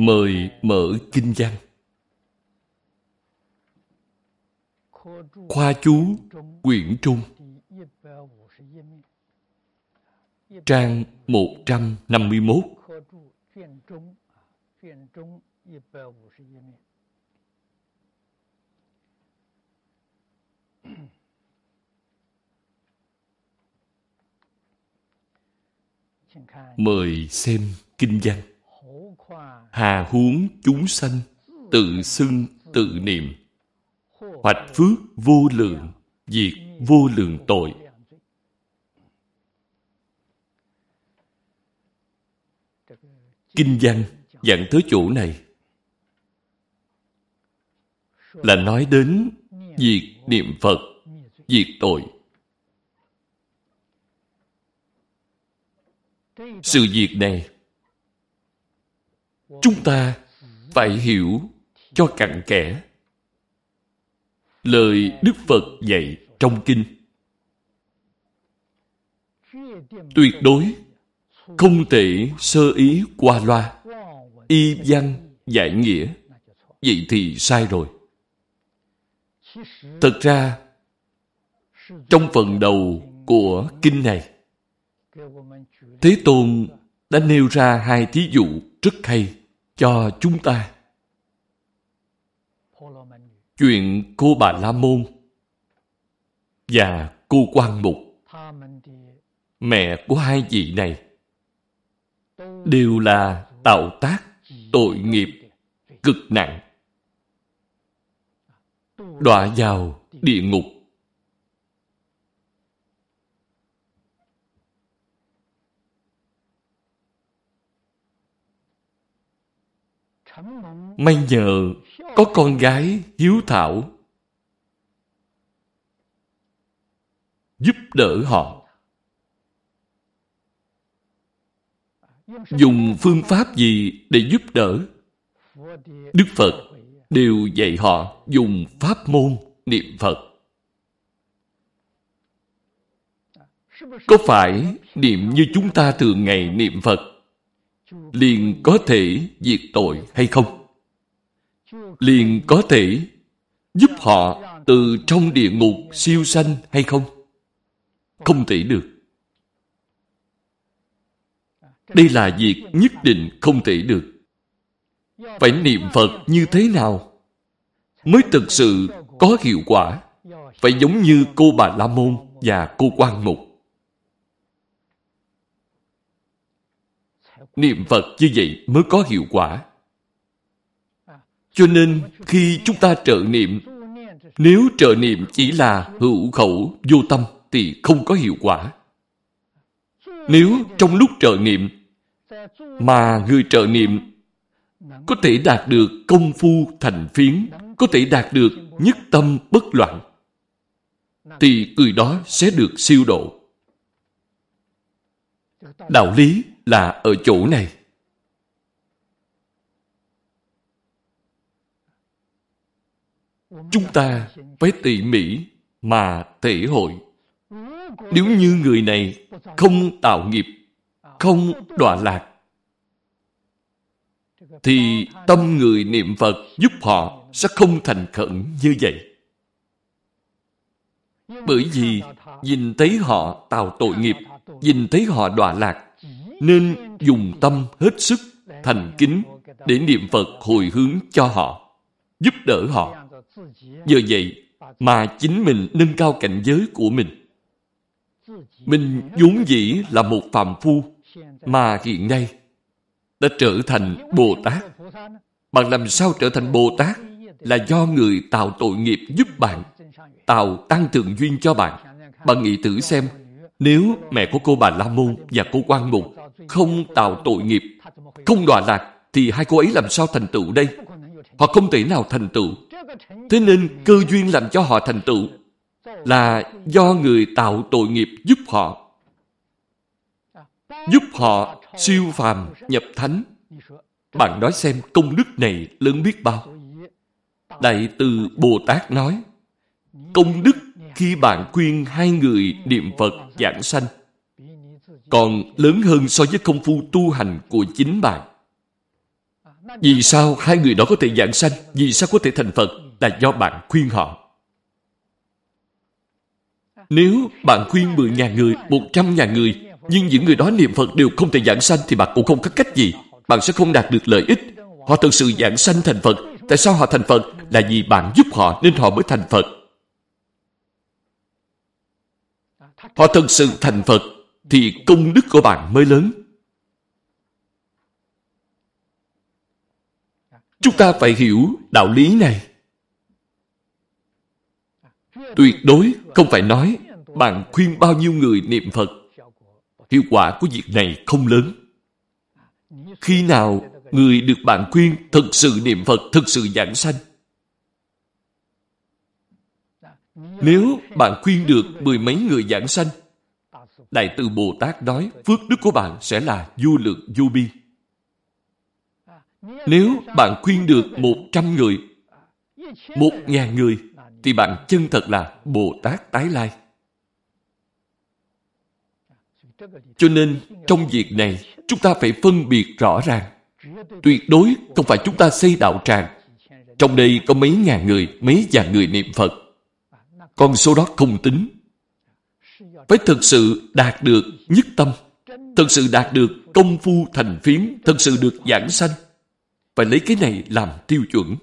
Mời mở kinh văn. Khoa chú quyển trung. Trang 151 Mời xem kinh văn. Hà huống chúng sanh Tự xưng tự niệm. Hoạch phước vô lượng Diệt vô lượng tội. Kinh văn dẫn tới chỗ này. Là nói đến diệt niệm Phật, diệt tội. Sự việc này chúng ta phải hiểu cho cặn kẽ lời Đức Phật dạy trong kinh. Tuyệt đối không thể sơ ý qua loa, y văn giải nghĩa. Vậy thì sai rồi. Thật ra, trong phần đầu của kinh này, Thế Tôn đã nêu ra hai thí dụ rất hay cho chúng ta. Chuyện cô bà La Môn và cô Quan Mục, mẹ của hai vị này, đều là tạo tác tội nghiệp cực nặng đọa vào địa ngục may nhờ có con gái hiếu thảo giúp đỡ họ. Dùng phương pháp gì để giúp đỡ? Đức phật đều dạy họ dùng pháp môn niệm phật. Có phải niệm như chúng ta thường ngày niệm phật? Liền có thể diệt tội hay không? Liền có thể giúp họ từ trong địa ngục siêu sanh hay không? Không thể được. Đây là việc nhất định không thể được. Phải niệm phật như thế nào mới thực sự có hiệu quả? Phải giống như cô bà la môn và cô quan mục. Niệm phật như vậy mới có hiệu quả. Cho nên khi chúng ta trợ niệm, nếu trợ niệm chỉ là hữu khẩu, vô tâm thì không có hiệu quả. Nếu trong lúc trợ niệm mà người trợ niệm có thể đạt được công phu thành phiến, có thể đạt được nhất tâm bất loạn, thì người đó sẽ được siêu độ. Đạo lý là ở chỗ này. Chúng ta phải tỉ mỉ mà thể hội. Nếu như người này không tạo nghiệp, không đọa lạc, thì tâm người niệm phật giúp họ sẽ không thành khẩn như vậy. Bởi vì nhìn thấy họ tạo tội nghiệp, nhìn thấy họ đọa lạc nên dùng tâm hết sức, thành kính để niệm phật hồi hướng cho họ, giúp đỡ họ. Nhờ vậy mà chính mình nâng cao cảnh giới của mình. Mình vốn dĩ là một phàm phu mà hiện nay đã trở thành bồ tát. Bạn làm sao trở thành bồ tát? Là do người tạo tội nghiệp giúp bạn, tạo tăng thượng duyên cho bạn. Bạn nghĩ thử xem, nếu mẹ của cô bà la môn và cô quan mục không tạo tội nghiệp không đọa lạc thì hai cô ấy làm sao thành tựu đây? Họ không thể nào thành tựu. Thế nên cơ duyên làm cho họ thành tựu là do người tạo tội nghiệp giúp họ. Giúp họ siêu phàm nhập thánh. Bạn nói xem công đức này lớn biết bao. Đại từ Bồ Tát nói, công đức khi bạn khuyên hai người niệm Phật giảng sanh còn lớn hơn so với công phu tu hành của chính bạn. Vì sao hai người đó có thể giảng sanh? Vì sao có thể thành Phật? Là do bạn khuyên họ. Nếu bạn khuyên 10.000 người, 100.000 người, nhưng những người đó niệm Phật đều không thể giảng sanh thì bạn cũng không có cách gì. Bạn sẽ không đạt được lợi ích. Họ thực sự giảng sanh thành Phật. Tại sao họ thành Phật? Là vì bạn giúp họ nên họ mới thành Phật. Họ thực sự thành Phật thì công đức của bạn mới lớn. Chúng ta phải hiểu đạo lý này. Tuyệt đối không phải nói bạn khuyên bao nhiêu người niệm Phật. Hiệu quả của việc này không lớn. Khi nào người được bạn khuyên thực sự niệm Phật, thực sự giảng sanh. Nếu bạn khuyên được mười mấy người giảng sanh, Đại từ Bồ Tát nói phước đức của bạn sẽ là vô lượng vô biên. Nếu bạn khuyên được một trăm người, một ngàn người, thì bạn chân thật là Bồ Tát tái lai. Cho nên, trong việc này, chúng ta phải phân biệt rõ ràng. Tuyệt đối không phải chúng ta xây đạo tràng. Trong đây có mấy ngàn người, mấy vạn người niệm Phật. Con số đó không tính phải thực sự đạt được nhất tâm, thực sự đạt được công phu thành phiến, thực sự được giảng sanh. Phải lấy cái này làm tiêu chuẩn.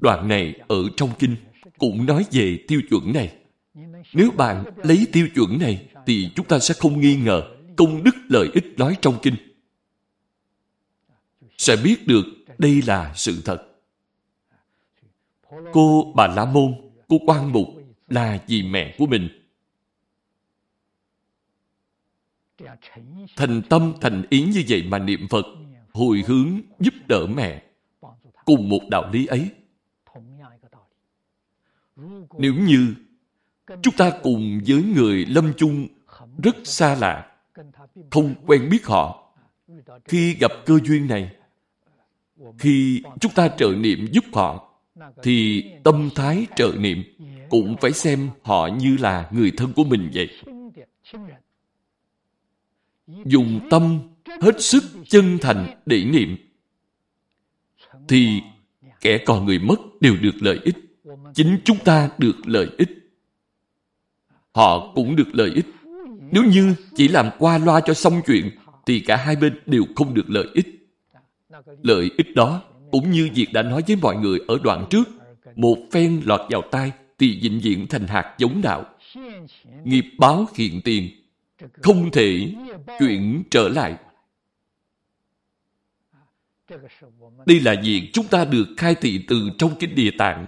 Đoạn này ở trong kinh cũng nói về tiêu chuẩn này. Nếu bạn lấy tiêu chuẩn này thì chúng ta sẽ không nghi ngờ công đức lợi ích nói trong kinh. Sẽ biết được đây là sự thật. Cô Bà La Môn, cô Quan Mục là vì mẹ của mình. Thành tâm thành ý như vậy mà niệm Phật, hồi hướng giúp đỡ mẹ. Cùng một đạo lý ấy. Nếu như chúng ta cùng với người lâm chung rất xa lạ, không quen biết họ, khi gặp cơ duyên này, khi chúng ta trợ niệm giúp họ, thì tâm thái trợ niệm cũng phải xem họ như là người thân của mình vậy. Dùng tâm hết sức chân thành để niệm, thì kẻ còn người mất đều được lợi ích. Chính chúng ta được lợi ích. Họ cũng được lợi ích. Nếu như chỉ làm qua loa cho xong chuyện, thì cả hai bên đều không được lợi ích. Lợi ích đó cũng như việc đã nói với mọi người ở đoạn trước, một phen lọt vào tai thì vĩnh viễn thành hạt giống đạo. Nghiệp báo hiện tiền, không thể chuyển trở lại. Đây là việc chúng ta được khai thị từ trong kinh địa tạng.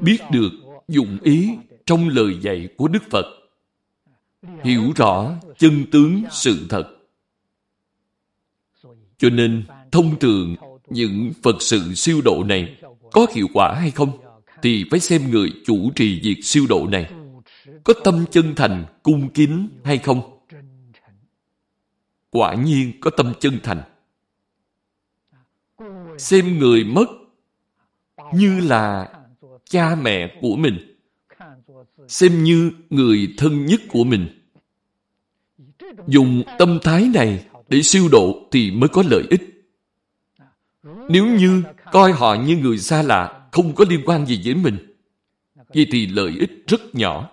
Biết được dụng ý trong lời dạy của Đức Phật. Hiểu rõ chân tướng sự thật cho nên, thông thường, những Phật sự siêu độ này có hiệu quả hay không, thì phải xem người chủ trì việc siêu độ này có tâm chân thành, cung kính hay không. Quả nhiên có tâm chân thành. Xem người mất như là cha mẹ của mình, xem như người thân nhất của mình. Dùng tâm thái này để siêu độ thì mới có lợi ích. Nếu như coi họ như người xa lạ, không có liên quan gì với mình, vậy thì lợi ích rất nhỏ.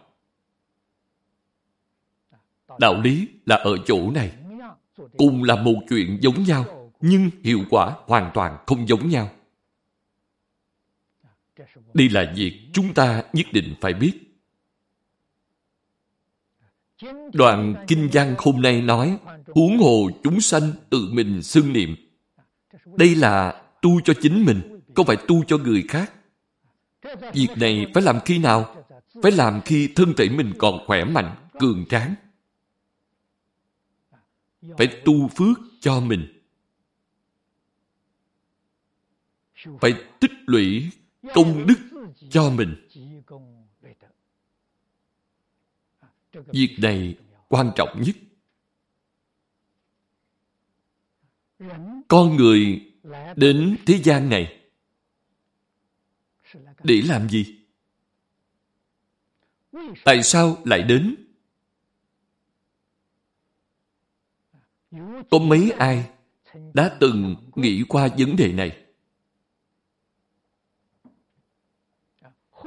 Đạo lý là ở chỗ này. Cùng là một chuyện giống nhau, nhưng hiệu quả hoàn toàn không giống nhau. Đây là việc chúng ta nhất định phải biết. Đoạn Kinh văn hôm nay nói huống hồ chúng sanh tự mình xưng niệm. Đây là tu cho chính mình, không phải tu cho người khác. Việc này phải làm khi nào? phải làm khi thân thể mình còn khỏe mạnh, cường tráng. Phải tu phước cho mình. Phải tích lũy công đức cho mình. Việc này quan trọng nhất. Con người đến thế gian này để làm gì? Tại sao lại đến? Có mấy ai đã từng nghĩ qua vấn đề này?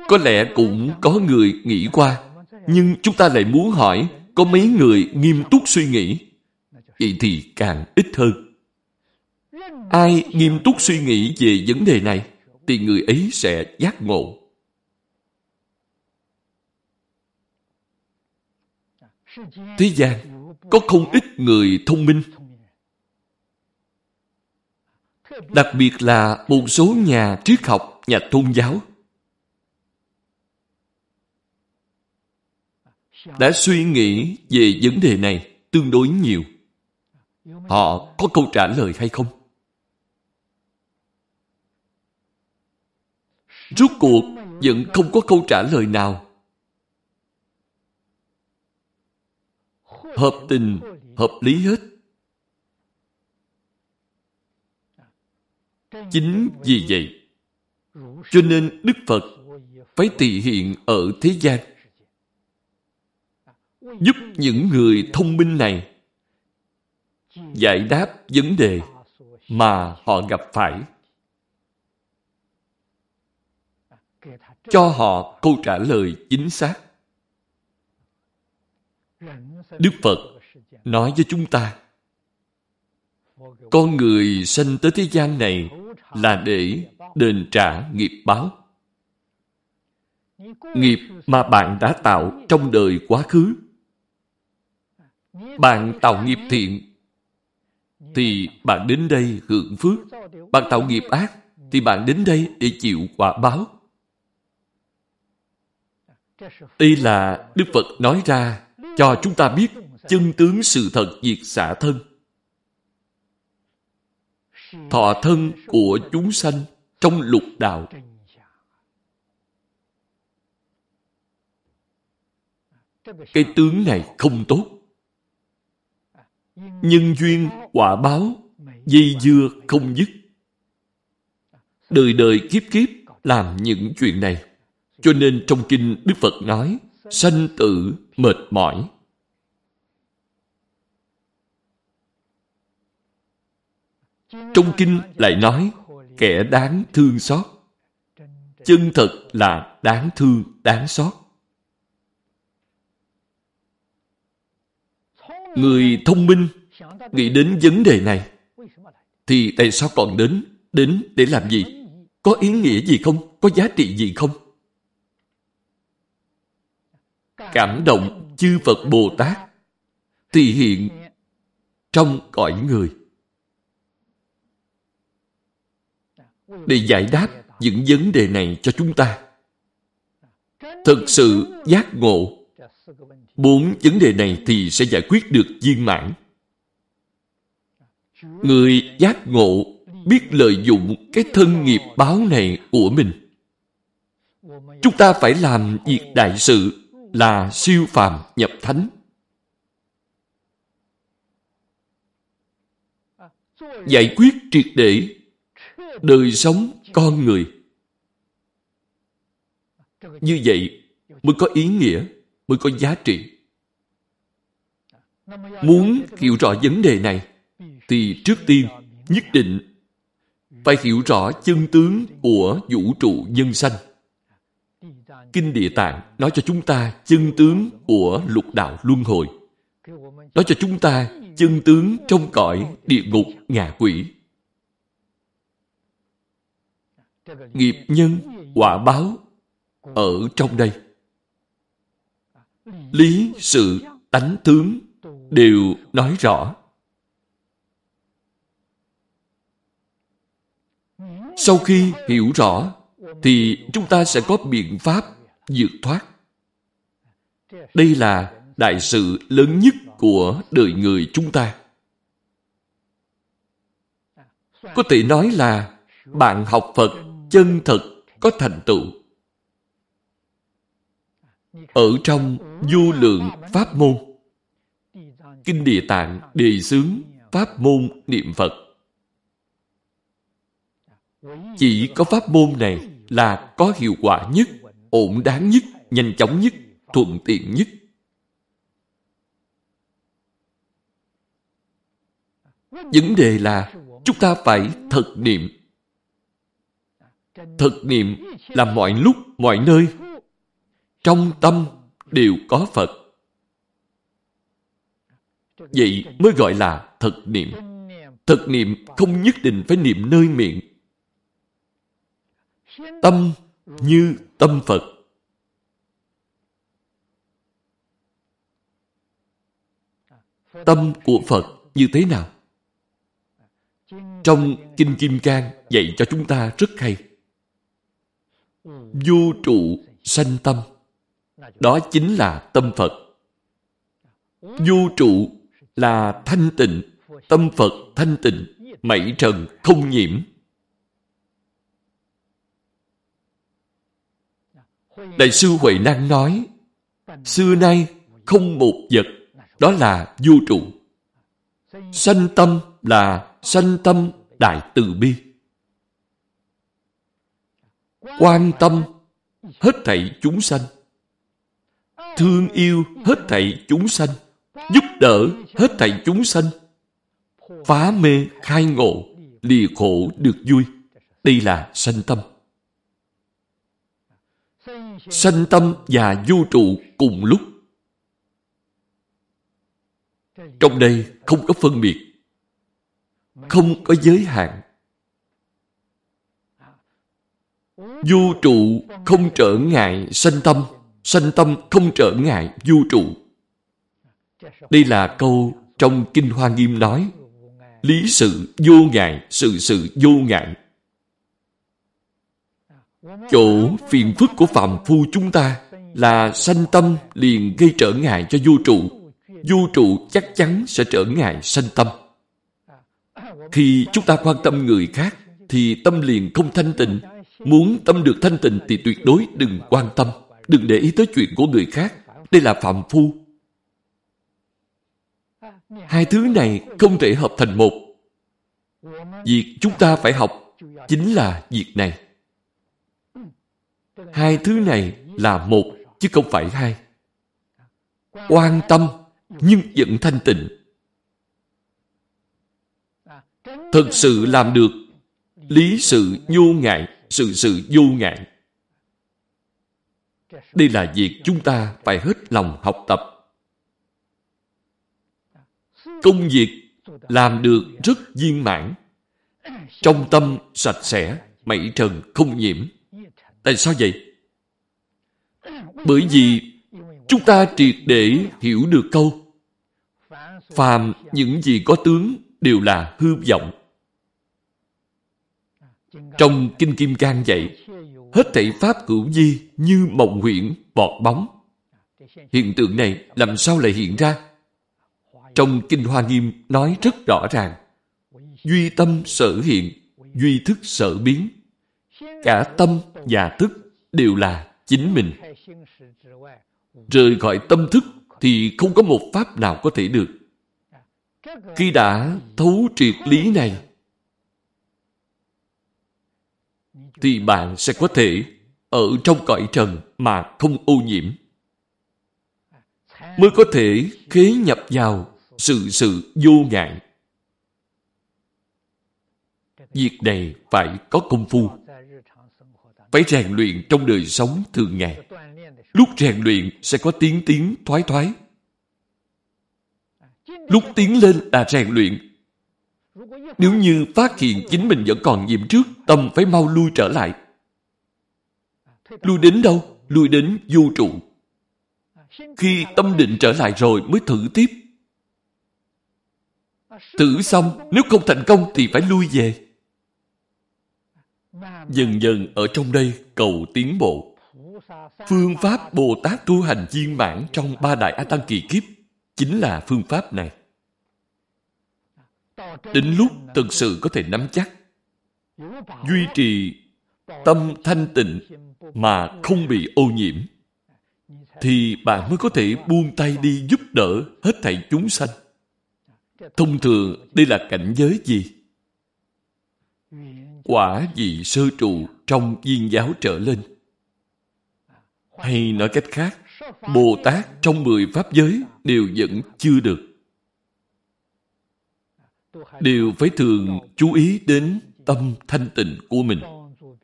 Có lẽ cũng có người nghĩ qua, nhưng chúng ta lại muốn hỏi có mấy người nghiêm túc suy nghĩ. Vậy thì càng ít hơn. Ai nghiêm túc suy nghĩ về vấn đề này, thì người ấy sẽ giác ngộ. Thế gian có không ít người thông minh. Đặc biệt là một số nhà triết học, nhà tôn giáo. Đã suy nghĩ về vấn đề này tương đối nhiều. Họ có câu trả lời hay không? Rốt cuộc vẫn không có câu trả lời nào. Hợp tình, hợp lý hết. Chính vì vậy, cho nên Đức Phật phải thị hiện ở thế gian giúp những người thông minh này giải đáp vấn đề mà họ gặp phải cho họ câu trả lời chính xác. Đức Phật nói với chúng ta, con người sinh tới thế gian này là để đền trả nghiệp báo. Nghiệp mà bạn đã tạo trong đời quá khứ. Bạn tạo nghiệp thiện, thì bạn đến đây hưởng phước. Bạn tạo nghiệp ác, thì bạn đến đây để chịu quả báo. Đây là Đức Phật nói ra cho chúng ta biết chân tướng sự thật diệt xả thân. Thọ thân của chúng sanh trong lục đạo. Cái tướng này không tốt. Nhân duyên quả báo dây dưa không dứt. Đời đời kiếp kiếp làm những chuyện này. Cho nên trong kinh Đức Phật nói sanh tử mệt mỏi. Trong kinh lại nói kẻ đáng thương xót. Chân thật là đáng thương, đáng xót. Người thông minh nghĩ đến vấn đề này, thì tại sao còn đến? Đến để làm gì? Có ý nghĩa gì không? Có giá trị gì không? cảm động chư Phật Bồ Tát thì hiện trong cõi người để giải đáp những vấn đề này cho chúng ta. Thực sự giác ngộ bốn vấn đề này thì sẽ giải quyết được viên mãn. Người giác ngộ biết lợi dụng cái thân nghiệp báo này của mình. Chúng ta phải làm việc đại sự là siêu phàm nhập thánh. Giải quyết triệt để đời sống con người. Như vậy mới có ý nghĩa, mới có giá trị. Muốn hiểu rõ vấn đề này, thì trước tiên nhất định phải hiểu rõ chân tướng của vũ trụ nhân sanh. Kinh Địa Tạng nói cho chúng ta chân tướng của lục đạo luân hồi. Nói cho chúng ta chân tướng trong cõi địa ngục ngạ quỷ. Nghiệp nhân, quả báo ở trong đây. Lý, sự, tánh tướng đều nói rõ. Sau khi hiểu rõ thì chúng ta sẽ có biện pháp vượt thoát Đây là đại sự lớn nhất của đời người chúng ta. Có thể nói là bạn học Phật chân thật có thành tựu. Ở trong vô lượng pháp môn, Kinh Địa Tạng đề xướng pháp môn niệm Phật. Chỉ có pháp môn này là có hiệu quả nhất, ổn đáng nhất, nhanh chóng nhất, thuận tiện nhất. Vấn đề là chúng ta phải thật niệm. Thật niệm là mọi lúc, mọi nơi. Trong tâm đều có Phật. Vậy mới gọi là thật niệm. Thật niệm không nhất định phải niệm nơi miệng. Tâm như tâm Phật. Tâm của Phật như thế nào? Trong Kinh Kim Cang dạy cho chúng ta rất hay. Vô trụ sanh tâm. Đó chính là tâm Phật. Vô trụ là thanh tịnh, tâm Phật thanh tịnh, mảy trần không nhiễm. Đại sư Huệ Năng nói, xưa nay không một vật, đó là vô trụ. Sanh tâm là sanh tâm đại từ bi. Quan tâm hết thảy chúng sanh. Thương yêu hết thảy chúng sanh. Giúp đỡ hết thảy chúng sanh. Phá mê khai ngộ, lìa khổ được vui. Đây là sanh tâm. Sanh tâm và vô trụ cùng lúc. Trong đây không có phân biệt không có giới hạn. Vô trụ không trở ngại sanh tâm, sanh tâm không trở ngại vô trụ. Đây là câu trong Kinh Hoa Nghiêm nói, lý sự vô ngại, sự sự vô ngại. Chỗ phiền phức của phạm phu chúng ta là sanh tâm liền gây trở ngại cho vô trụ. Vô trụ chắc chắn sẽ trở ngại sanh tâm. Khi chúng ta quan tâm người khác, thì tâm liền không thanh tịnh. Muốn tâm được thanh tịnh thì tuyệt đối đừng quan tâm, đừng để ý tới chuyện của người khác. Đây là phạm phu. Hai thứ này không thể hợp thành một. Việc chúng ta phải học chính là việc này. Hai thứ này là một, chứ không phải hai. Quan tâm, nhưng vẫn thanh tịnh. Thật sự làm được lý sự vô ngại, sự sự vô ngại. Đây là việc chúng ta phải hết lòng học tập. Công việc làm được rất viên mãn. Trong tâm sạch sẽ, mảy trần không nhiễm. Tại sao vậy? Bởi vì chúng ta triệt để hiểu được câu phàm những gì có tướng đều là hư vọng. Trong Kinh Kim Cang dạy, hết thảy pháp cửu di như mộng huyễn, bọt bóng. Hiện tượng này làm sao lại hiện ra? Trong Kinh Hoa Nghiêm nói rất rõ ràng. Duy tâm sở hiện, duy thức sở biến. Cả tâm và thức đều là chính mình. Rời khỏi tâm thức thì không có một pháp nào có thể được. Khi đã thấu triệt lý này, thì bạn sẽ có thể ở trong cõi trần mà không ô nhiễm. Mới có thể khế nhập vào sự sự vô ngại. Việc này phải có công phu. Phải rèn luyện trong đời sống thường ngày. Lúc rèn luyện sẽ có tiếng tiếng thoái thoái. Lúc tiến lên là rèn luyện. Nếu như phát hiện chính mình vẫn còn nhiễm trước, tâm phải mau lui trở lại. Lui đến đâu? Lui đến vô trụ. Khi tâm định trở lại rồi mới thử tiếp. Thử xong, nếu không thành công thì phải lui về. Dần dần ở trong đây cầu tiến bộ. Phương pháp Bồ Tát tu hành viên mãn trong ba đại A Tăng kỳ kiếp chính là phương pháp này. Đến lúc thực sự có thể nắm chắc, duy trì tâm thanh tịnh mà không bị ô nhiễm, thì bạn mới có thể buông tay đi giúp đỡ hết thảy chúng sanh. Thông thường đây là cảnh giới gì? Quả vị sơ trụ trong viên giáo trở lên. Hay nói cách khác, Bồ Tát trong mười pháp giới đều vẫn chưa được. Đều phải thường chú ý đến tâm thanh tịnh của mình.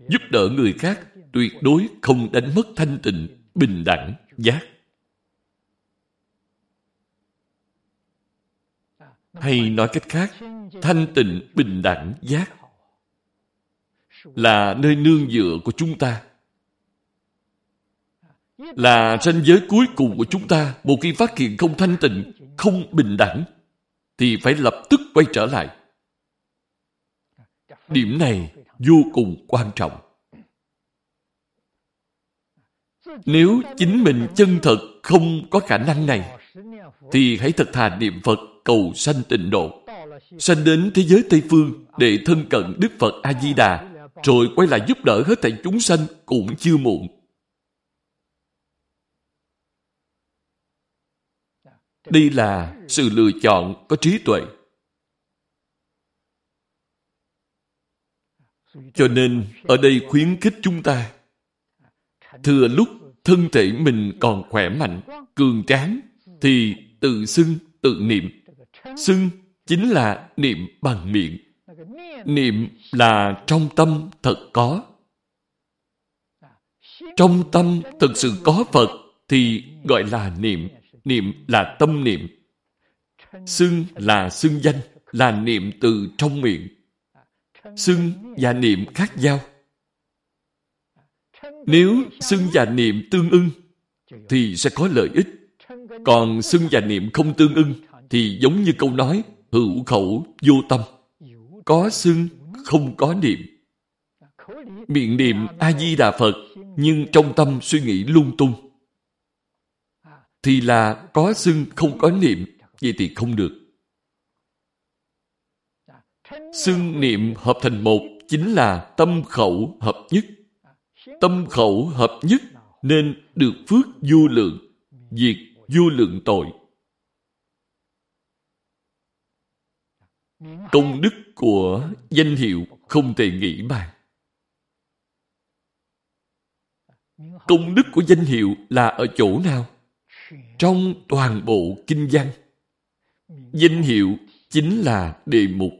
Giúp đỡ người khác tuyệt đối không đánh mất thanh tịnh, bình đẳng, giác. Hay nói cách khác, thanh tịnh, bình đẳng, giác là nơi nương dựa của chúng ta. Là ranh giới cuối cùng của chúng ta một khi phát hiện không thanh tịnh, không bình đẳng, thì phải lập tức quay trở lại. Điểm này vô cùng quan trọng. Nếu chính mình chân thật không có khả năng này, thì hãy thật thà niệm Phật cầu sanh tịnh độ. Sanh đến thế giới Tây Phương để thân cận Đức Phật A-di-đà, rồi quay lại giúp đỡ hết thảy chúng sanh cũng chưa muộn. Đây là sự lựa chọn có trí tuệ. Cho nên, ở đây khuyến khích chúng ta thừa lúc thân thể mình còn khỏe mạnh, cường tráng, thì tự xưng, tự niệm. Xưng chính là niệm bằng miệng. Niệm là trong tâm thật có. Trong tâm thật sự có Phật thì gọi là niệm. Niệm là tâm niệm. Xưng là xưng danh, là niệm từ trong miệng. Xưng và niệm khác nhau. Nếu xưng và niệm tương ưng, thì sẽ có lợi ích. Còn xưng và niệm không tương ưng, thì giống như câu nói hữu khẩu vô tâm. Có xưng, không có niệm. Miệng niệm A-di-đà Phật, nhưng trong tâm suy nghĩ lung tung. Thì là có xưng, không có niệm, vậy thì không được. Xưng niệm hợp thành một chính là tâm khẩu hợp nhất tâm khẩu hợp nhất nên được phước vô lượng, diệt vô lượng tội. Công đức của danh hiệu không thể nghĩ bàn. Công đức của danh hiệu là ở chỗ nào? Trong toàn bộ kinh văn. Danh hiệu chính là đề mục.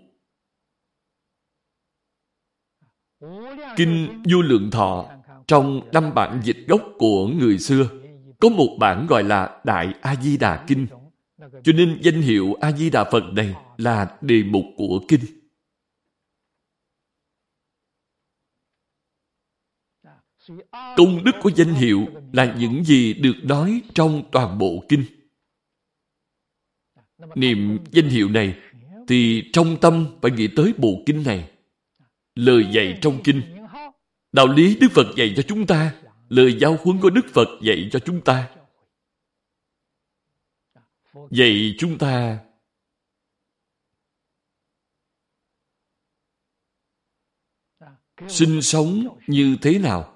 Kinh Vô Lượng Thọ trong năm bản dịch gốc của người xưa, có một bản gọi là Đại A-di-đà Kinh. Cho nên danh hiệu A-di-đà Phật này là đề mục của Kinh. Công đức của danh hiệu là những gì được nói trong toàn bộ Kinh. Niệm danh hiệu này thì trong tâm phải nghĩ tới bộ Kinh này. Lời dạy trong Kinh Đạo lý Đức Phật dạy cho chúng ta, lời giáo huấn của Đức Phật dạy cho chúng ta. Dạy chúng ta sinh sống như thế nào?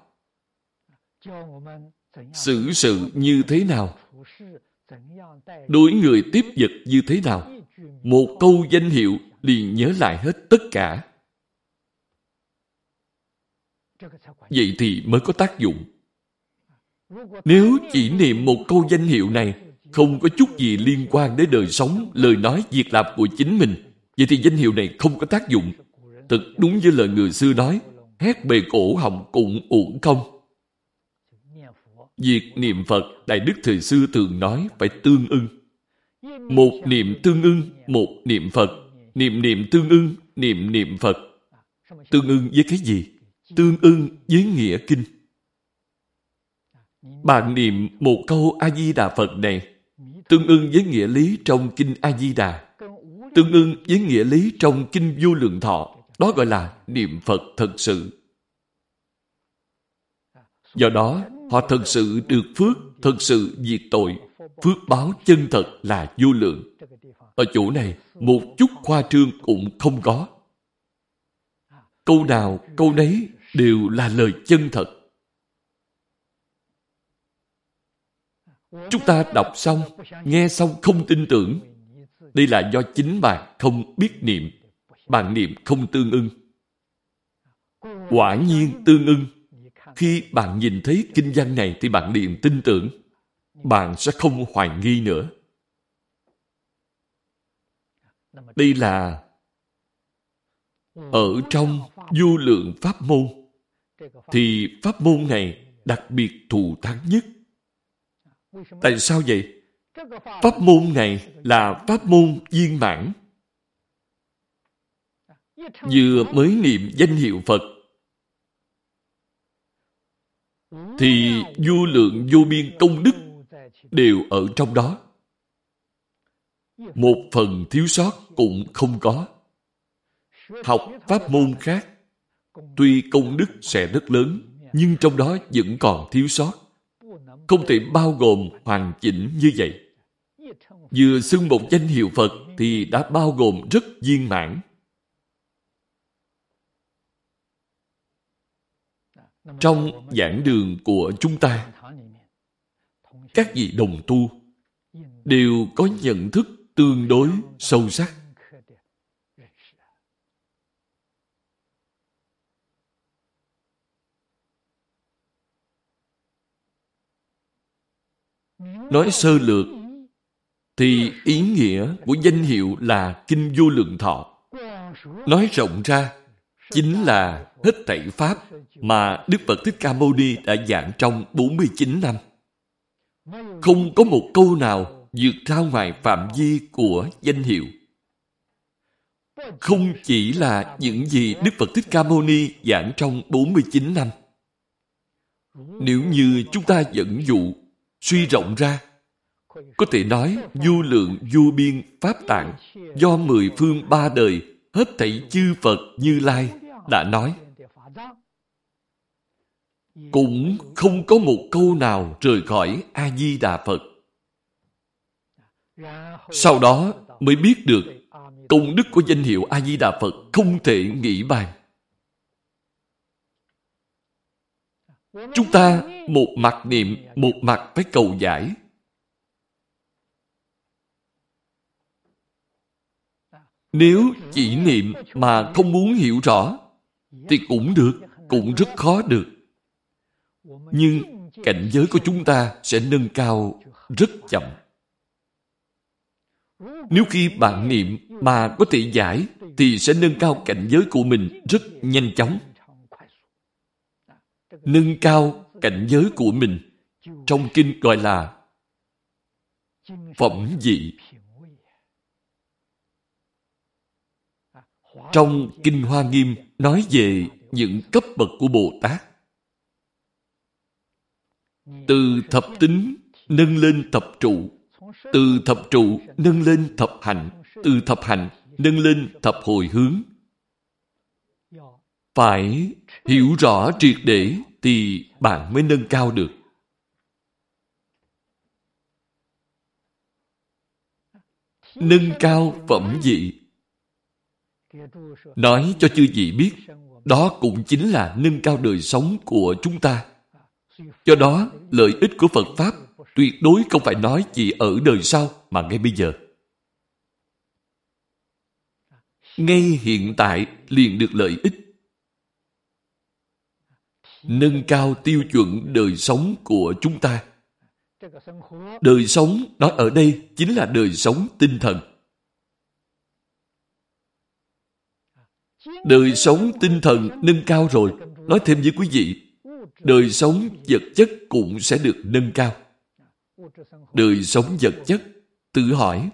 Xử sự như thế nào? Đối người tiếp vật như thế nào? Một câu danh hiệu liền nhớ lại hết tất cả. Vậy thì mới có tác dụng. Nếu chỉ niệm một câu danh hiệu này không có chút gì liên quan đến đời sống, lời nói, việc làm của chính mình, vậy thì danh hiệu này không có tác dụng. Thật đúng như lời người xưa nói, hét bề cổ họng cũng uổng công. Việc niệm Phật, Đại Đức thời xưa thường nói phải tương ưng. Một niệm tương ưng, một niệm Phật. Niệm niệm tương ưng, niệm niệm Phật. Tương ưng với cái gì? tương ưng với nghĩa kinh. Bạn niệm một câu A-di-đà Phật này, tương ưng với nghĩa lý trong kinh A-di-đà, tương ưng với nghĩa lý trong kinh vô lượng thọ, đó gọi là niệm Phật thật sự. Do đó, Họ thật sự được phước, thật sự diệt tội. Phước báo chân thật là vô lượng. Ở chỗ này, một chút khoa trương cũng không có. Câu nào, câu nấy đều là lời chân thật. Chúng ta đọc xong, nghe xong không tin tưởng. Đây là do chính bạn không biết niệm. Bạn niệm không tương ưng. Quả nhiên tương ưng. Khi bạn nhìn thấy kinh văn này thì bạn liền tin tưởng. Bạn sẽ không hoài nghi nữa. Đây là ở trong vô lượng pháp môn, thì pháp môn này đặc biệt thù thắng nhất. Tại sao vậy? Pháp môn này là pháp môn viên mãn. Vừa mới niệm danh hiệu Phật thì vô lượng vô biên công đức đều ở trong đó. Một phần thiếu sót cũng không có. Học pháp môn khác, tuy công đức sẽ rất lớn, nhưng trong đó vẫn còn thiếu sót. Không thể bao gồm hoàn chỉnh như vậy. Vừa xưng một danh hiệu Phật thì đã bao gồm rất viên mãn. Trong giảng đường của chúng ta, các vị đồng tu đều có nhận thức tương đối sâu sắc. Nói sơ lược thì ý nghĩa của danh hiệu là Kinh Vô Lượng Thọ. Nói rộng ra chính là hết thảy Pháp mà Đức Phật Thích Ca Mâu Ni đã giảng trong 49 năm. Không có một câu nào vượt ra ngoài phạm vi của danh hiệu. Không chỉ là những gì Đức Phật Thích Ca Mâu Ni giảng trong 49 năm. Nếu như chúng ta dẫn dụ, suy rộng ra, có thể nói du lượng du biên pháp tạng do mười phương ba đời hết thảy chư Phật Như Lai đã nói. Cũng không có một câu nào rời khỏi A-di-đà Phật. Sau đó mới biết được công đức của danh hiệu A-di-đà Phật không thể nghĩ bàn. Chúng ta một mặt niệm, một mặt phải cầu giải. Nếu chỉ niệm mà không muốn hiểu rõ, thì cũng được, cũng rất khó được. Nhưng cảnh giới của chúng ta sẽ nâng cao rất chậm. Nếu khi bạn niệm mà có thể giải, thì sẽ nâng cao cảnh giới của mình rất nhanh chóng. Nâng cao cảnh giới của mình trong kinh gọi là phẩm vị Trong Kinh Hoa Nghiêm nói về những cấp bậc của Bồ Tát. Từ thập tính nâng lên thập trụ, từ thập trụ nâng lên thập hạnh, từ thập hạnh nâng lên thập hồi hướng. Phải hiểu rõ triệt để thì bạn mới nâng cao được. Nâng cao phẩm vị Nói cho chư vị biết, đó cũng chính là nâng cao đời sống của chúng ta. Do đó, lợi ích của Phật Pháp tuyệt đối không phải nói chỉ ở đời sau mà ngay bây giờ. Ngay hiện tại liền được lợi ích. Nâng cao tiêu chuẩn đời sống của chúng ta. Đời sống nói ở đây chính là đời sống tinh thần. Đời sống tinh thần nâng cao rồi. Nói thêm với quý vị, đời sống vật chất cũng sẽ được nâng cao. Đời sống vật chất, tự hỏi,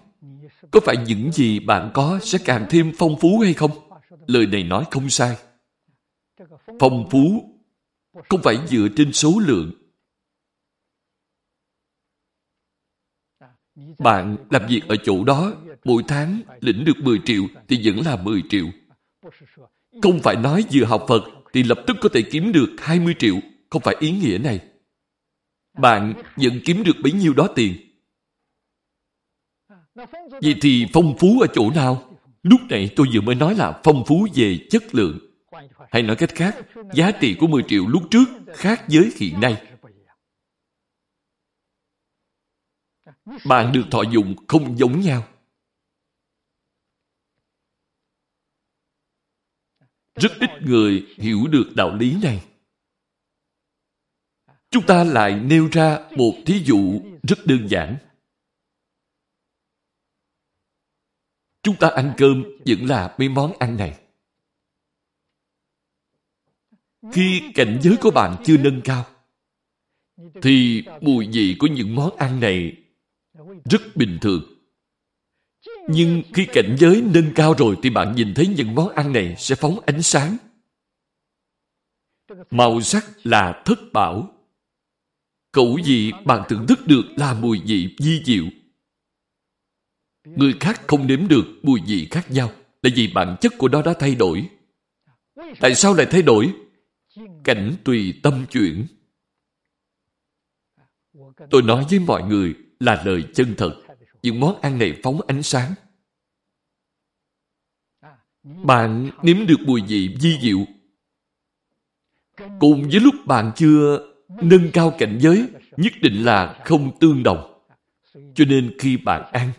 có phải những gì bạn có sẽ càng thêm phong phú hay không? Lời này nói không sai. Phong phú không phải dựa trên số lượng. Bạn làm việc ở chỗ đó, mỗi tháng lĩnh được 10 triệu thì vẫn là 10 triệu. Không phải nói vừa học Phật thì lập tức có thể kiếm được 20 triệu. Không phải ý nghĩa này. bạn vẫn kiếm được bấy nhiêu đó tiền. Vậy thì phong phú ở chỗ nào? Lúc này tôi vừa mới nói là phong phú về chất lượng. Hay nói cách khác, giá trị của 10 triệu lúc trước khác với hiện nay. Bạn được thọ dụng không giống nhau. Rất ít người hiểu được đạo lý này. Chúng ta lại nêu ra một thí dụ rất đơn giản. Chúng ta ăn cơm vẫn là mấy món ăn này. Khi cảnh giới của bạn chưa nâng cao, thì mùi vị của những món ăn này rất bình thường. Nhưng khi cảnh giới nâng cao rồi thì bạn nhìn thấy những món ăn này sẽ phóng ánh sáng. Màu sắc là thất bảo. Cậu vị bạn thưởng thức được là mùi vị di diệu. Người khác không nếm được mùi vị khác nhau là vì bản chất của nó đã thay đổi. Tại sao lại thay đổi? Cảnh tùy tâm chuyển. Tôi nói với mọi người là lời chân thật. Những món ăn này phóng ánh sáng. Bạn nếm được mùi vị di diệu. Cùng với lúc bạn chưa nâng cao cảnh giới, nhất định là không tương đồng. Cho nên khi bạn ăn,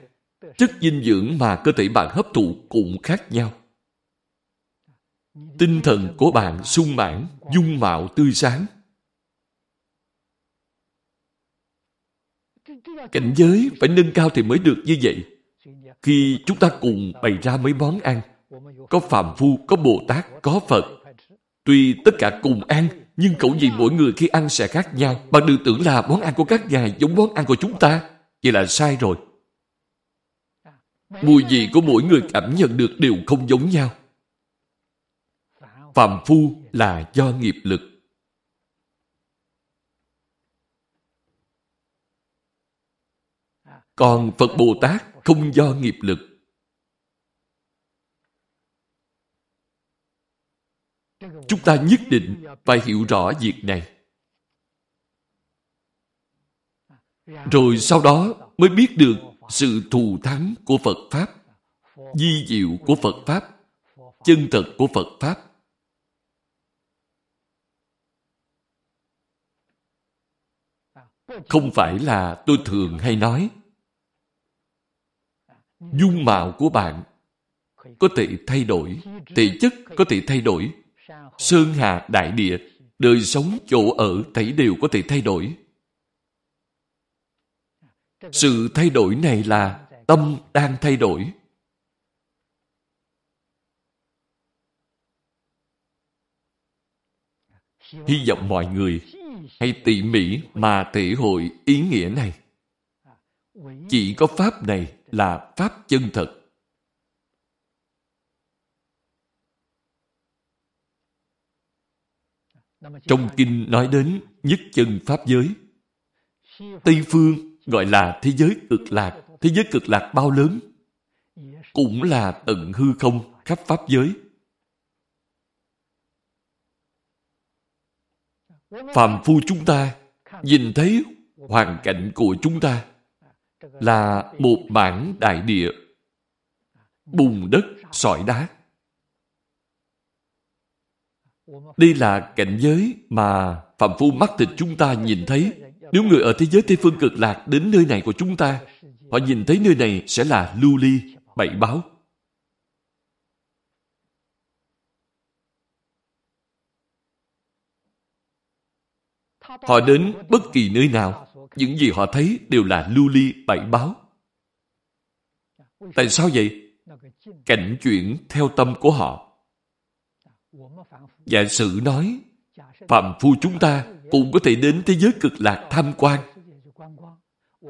chất dinh dưỡng mà cơ thể bạn hấp thụ cũng khác nhau. Tinh thần của bạn sung mãn, dung mạo tươi sáng. Cảnh giới phải nâng cao thì mới được như vậy. Khi chúng ta cùng bày ra mấy món ăn, có phàm phu, có Bồ Tát, có Phật. Tuy tất cả cùng ăn, nhưng khẩu vị mỗi người khi ăn sẽ khác nhau. Bạn đừng tưởng là món ăn của các ngài giống món ăn của chúng ta. Vậy là sai rồi. Mùi vị của mỗi người cảm nhận được đều không giống nhau. Phạm phu là do nghiệp lực. Còn Phật Bồ Tát không do nghiệp lực. Chúng ta nhất định phải hiểu rõ việc này. Rồi sau đó mới biết được sự thù thắng của Phật Pháp, di diệu của Phật Pháp, chân thật của Phật Pháp. Không phải là tôi thường hay nói dung mạo của bạn có thể thay đổi, thể chất có thể thay đổi, sơn hà đại địa, đời sống chỗ ở thấy đều có thể thay đổi. Sự thay đổi này là tâm đang thay đổi. Hy vọng mọi người hãy tỉ mỉ mà thể hội ý nghĩa này. Chỉ có Pháp này là Pháp chân thật. Trong kinh nói đến nhất chân Pháp giới. Tây phương gọi là thế giới cực lạc. Thế giới cực lạc bao lớn? Cũng là tận hư không khắp Pháp giới. Phạm phu chúng ta nhìn thấy hoàn cảnh của chúng ta là một mảng đại địa, bùn đất, sỏi đá đây là cảnh giới mà phạm phu mắt thịt chúng ta nhìn thấy nếu người ở thế giới Tây Phương cực lạc đến nơi này của chúng ta, họ nhìn thấy nơi này sẽ là lưu ly, bảy báo. Họ đến bất kỳ nơi nào, những gì họ thấy đều là lưu ly bảy báo. Tại sao vậy? Cảnh chuyển theo tâm của họ. Giả sử nói, Phạm phu chúng ta cũng có thể đến thế giới cực lạc tham quan.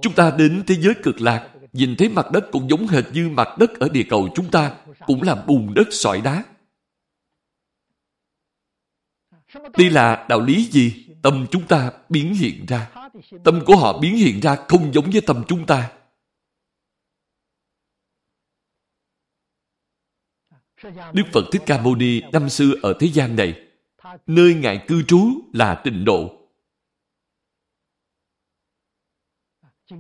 Chúng ta đến thế giới cực lạc, nhìn thấy mặt đất cũng giống hệt như mặt đất ở địa cầu chúng ta, cũng là bùn đất sỏi đá. Đây là đạo lý gì? Tâm chúng ta biến hiện ra. Tâm của họ biến hiện ra không giống với tâm chúng ta. Đức Phật Thích Ca Mâu Ni năm xưa ở thế gian này nơi Ngài cư trú là tịnh độ.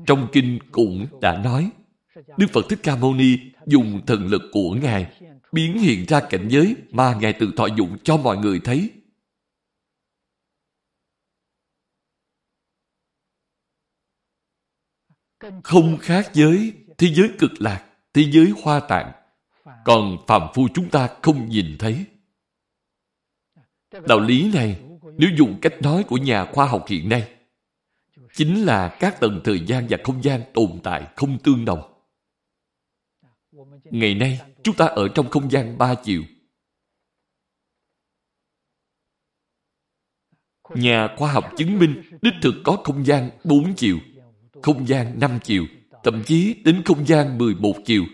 Trong kinh cũng đã nói, Đức Phật Thích Ca Mâu Ni dùng thần lực của Ngài biến hiện ra cảnh giới mà Ngài tự thọ dụng cho mọi người thấy. Không khác giới, thế giới cực lạc, thế giới hoa tạng, còn phàm phu chúng ta không nhìn thấy. Đạo lý này, nếu dùng cách nói của nhà khoa học hiện nay, chính là các tầng thời gian và không gian tồn tại không tương đồng. Ngày nay, chúng ta ở trong không gian ba chiều. Nhà khoa học chứng minh đích thực có không gian bốn chiều, không gian năm chiều, thậm chí đến không gian 11 chiều.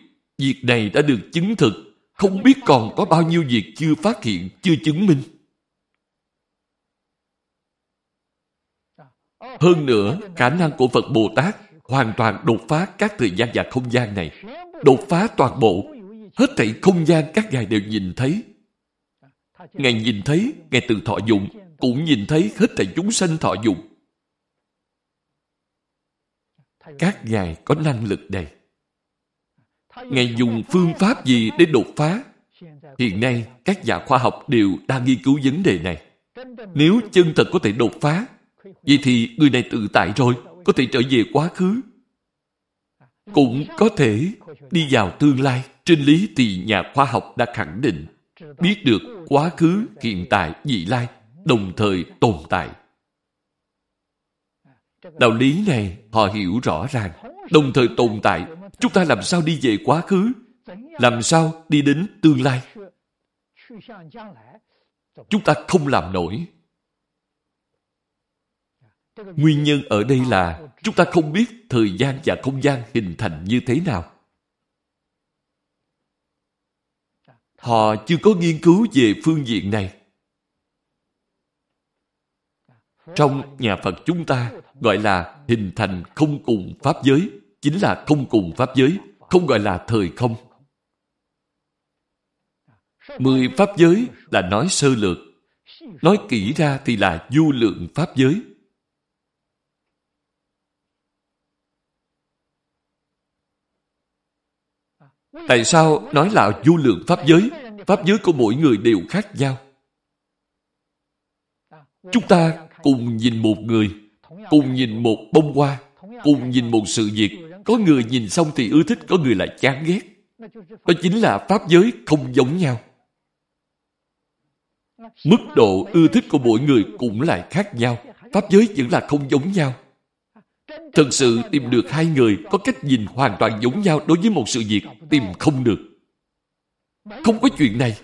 Việc này đã được chứng thực, không biết còn có bao nhiêu việc chưa phát hiện, chưa chứng minh. Hơn nữa, khả năng của Phật Bồ Tát hoàn toàn đột phá các thời gian và không gian này. Đột phá toàn bộ, hết thảy không gian các ngài đều nhìn thấy. Ngài nhìn thấy, Ngài từ thọ dụng, cũng nhìn thấy hết thảy chúng sanh thọ dụng. Các ngài có năng lực này. Ngài dùng phương pháp gì để đột phá? Hiện nay, các nhà khoa học đều đang nghiên cứu vấn đề này. Nếu chân thật có thể đột phá, vậy thì người này tự tại rồi, có thể trở về quá khứ. Cũng có thể đi vào tương lai. Trên lý thì nhà khoa học đã khẳng định biết được quá khứ, hiện tại, vị lai đồng thời tồn tại. Đạo lý này họ hiểu rõ ràng. Đồng thời tồn tại, chúng ta làm sao đi về quá khứ? Làm sao đi đến tương lai? Chúng ta không làm nổi. Nguyên nhân ở đây là chúng ta không biết thời gian và không gian hình thành như thế nào. Họ chưa có nghiên cứu về phương diện này. Trong nhà Phật chúng ta gọi là hình thành không cùng Pháp giới, chính là không cùng Pháp giới, không gọi là thời không. Mười Pháp giới là nói sơ lược, nói kỹ ra thì là du lượng Pháp giới. Tại sao nói là du lượng Pháp giới? Pháp giới của mỗi người đều khác nhau. Chúng ta cùng nhìn một người, cùng nhìn một bông hoa, cùng nhìn một sự việc. Có người nhìn xong thì ưa thích, có người lại chán ghét. Đó chính là Pháp giới không giống nhau. Mức độ ưa thích của mỗi người cũng lại khác nhau. Pháp giới vẫn là không giống nhau. Thật sự tìm được hai người có cách nhìn hoàn toàn giống nhau đối với một sự việc tìm không được. Không có chuyện này.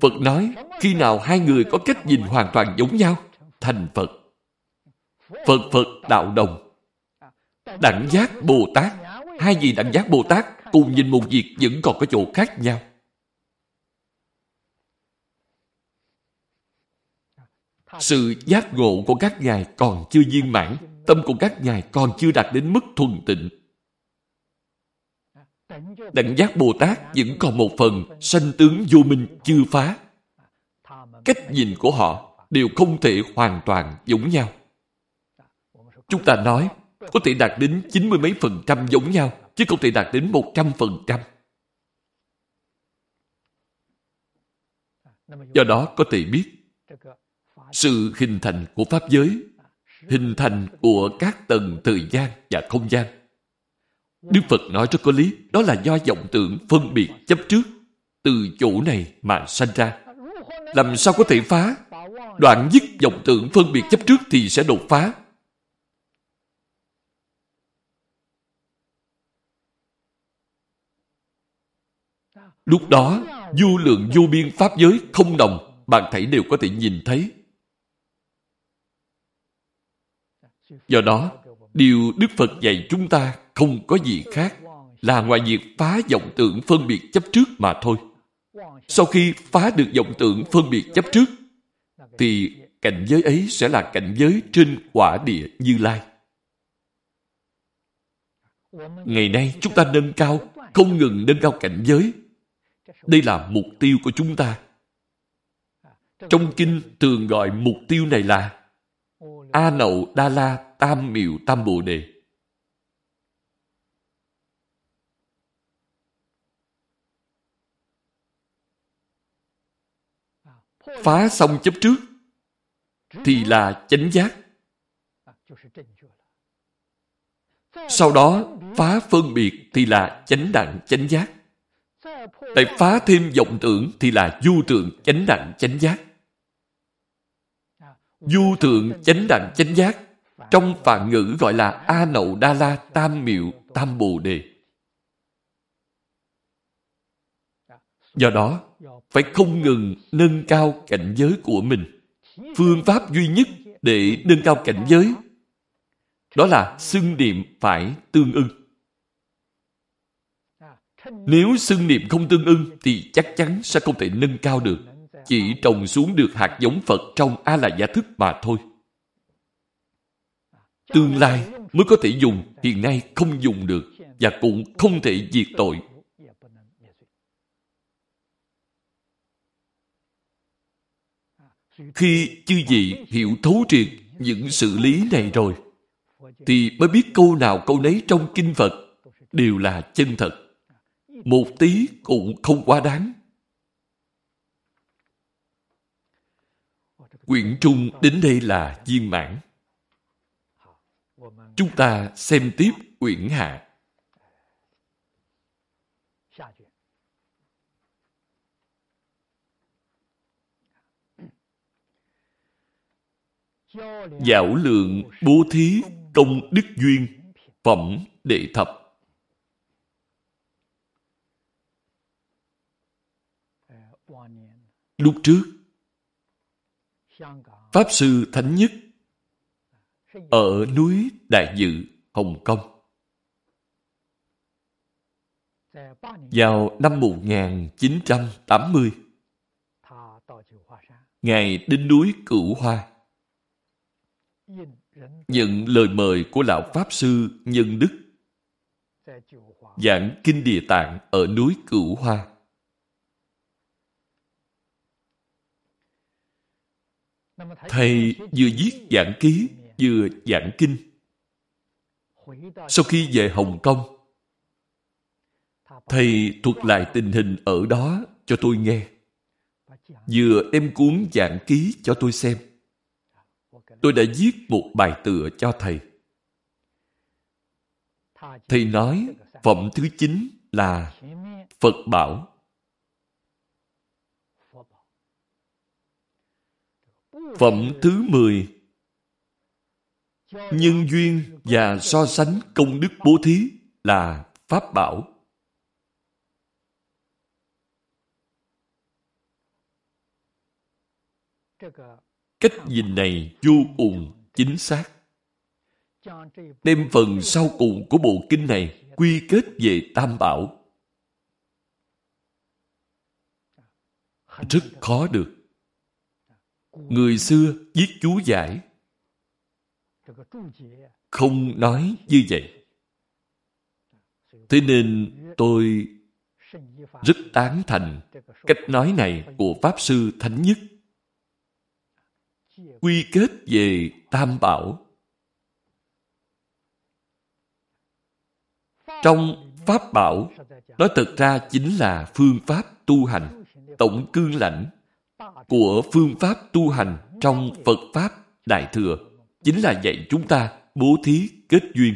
Phật nói, khi nào hai người có cách nhìn hoàn toàn giống nhau, thành Phật. Phật Phật đạo đồng. Đẳng giác Bồ Tát. Hai vị đẳng giác Bồ Tát cùng nhìn một việc vẫn còn có chỗ khác nhau. Sự giác ngộ của các ngài còn chưa viên mãn, tâm của các ngài còn chưa đạt đến mức thuần tịnh. Đẳng giác Bồ Tát vẫn còn một phần sanh tướng vô minh chưa phá. Cách nhìn của họ đều không thể hoàn toàn giống nhau. Chúng ta nói có thể đạt đến chín mươi mấy phần trăm giống nhau, chứ không thể đạt đến một trăm phần trăm. Do đó có thể biết sự hình thành của Pháp giới, hình thành của các tầng thời gian và không gian. Đức Phật nói rất có lý, đó là do vọng tưởng phân biệt chấp trước, từ chỗ này mà sanh ra. Làm sao có thể phá? Đoạn dứt vọng tưởng phân biệt chấp trước thì sẽ đột phá. Lúc đó, du lượng vô biên pháp giới không đồng, bạn thảy đều có thể nhìn thấy. Do đó, điều Đức Phật dạy chúng ta không có gì khác là ngoài việc phá vọng tưởng phân biệt chấp trước mà thôi. Sau khi phá được vọng tưởng phân biệt chấp trước, thì cảnh giới ấy sẽ là cảnh giới trên quả địa Như Lai. Ngày nay chúng ta nâng cao, không ngừng nâng cao cảnh giới. Đây là mục tiêu của chúng ta. Trong kinh thường gọi mục tiêu này là A Nậu Đa La Tam Miệu Tam Bồ Đề. Phá xong chấp trước thì là chánh giác. Sau đó phá phân biệt thì là chánh đẳng, chánh giác. Tại phá thêm vọng tưởng thì là du tượng chánh đẳng chánh giác. Du tượng chánh đẳng chánh giác trong phạn ngữ gọi là A Nậu Đa La Tam Miệu Tam Bồ Đề. Do đó, phải không ngừng nâng cao cảnh giới của mình. Phương pháp duy nhất để nâng cao cảnh giới đó là xưng niệm phải tương ưng. Nếu xưng niệm không tương ưng thì chắc chắn sẽ không thể nâng cao được. Chỉ trồng xuống được hạt giống Phật trong A-la-gia thức mà thôi. Tương lai mới có thể dùng, hiện nay không dùng được và cũng không thể diệt tội. Khi chư vị hiểu thấu triệt những sự lý này rồi, thì mới biết câu nào câu nấy trong kinh Phật đều là chân thật. Một tí cũng không quá đáng. Quyển Trung đến đây là viên mãn. Chúng ta xem tiếp quyển Hạ. Giảo lượng bố thí công đức duyên phẩm đệ thập lúc trước, pháp sư thánh nhất ở núi đại dự, hồng kông, vào năm 1980 Ngài đến núi Cửu Hoa, nhận lời mời của Lão Pháp Sư Nhân Đức, giảng Kinh Địa Tạng ở núi Cửu Hoa. Thầy vừa viết giảng ký, vừa giảng kinh. Sau khi về Hồng Kông, thầy thuật lại tình hình ở đó cho tôi nghe. Vừa đem cuốn giảng ký cho tôi xem tôi đã viết một bài tựa cho thầy. Thầy nói phẩm thứ chín là Phật bảo. Phẩm thứ mười Nhân duyên và so sánh công đức bố thí là Pháp bảo. Cách nhìn này vô cùng chính xác. Đem phần sau cùng của bộ kinh này quy kết về Tam Bảo. Rất khó được. Người xưa viết chú giải. Không nói như vậy. Thế nên tôi rất tán thành cách nói này của Pháp Sư Thánh Nhất. Quy kết về tam bảo. Trong pháp bảo nó thực ra chính là phương pháp tu hành, tổng cương lãnh của phương pháp tu hành trong phật pháp đại thừa chính là dạy chúng ta bố thí kết duyên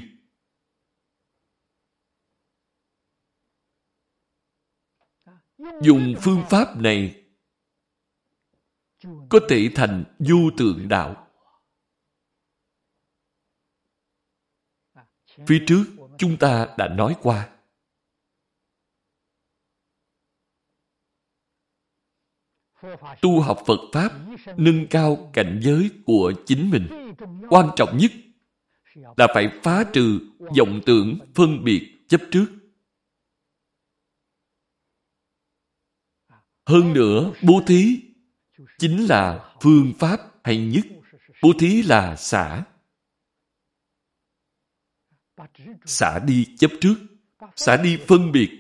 dùng phương pháp này có thể thành du tượng đạo. Phía trước chúng ta đã nói qua. Tu học Phật Pháp nâng cao cảnh giới của chính mình. Quan trọng nhất là phải phá trừ vọng tưởng phân biệt chấp trước. Hơn nữa, bố thí chính là phương pháp hay nhất. Bố thí là xả. Xả đi chấp trước, xả đi phân biệt,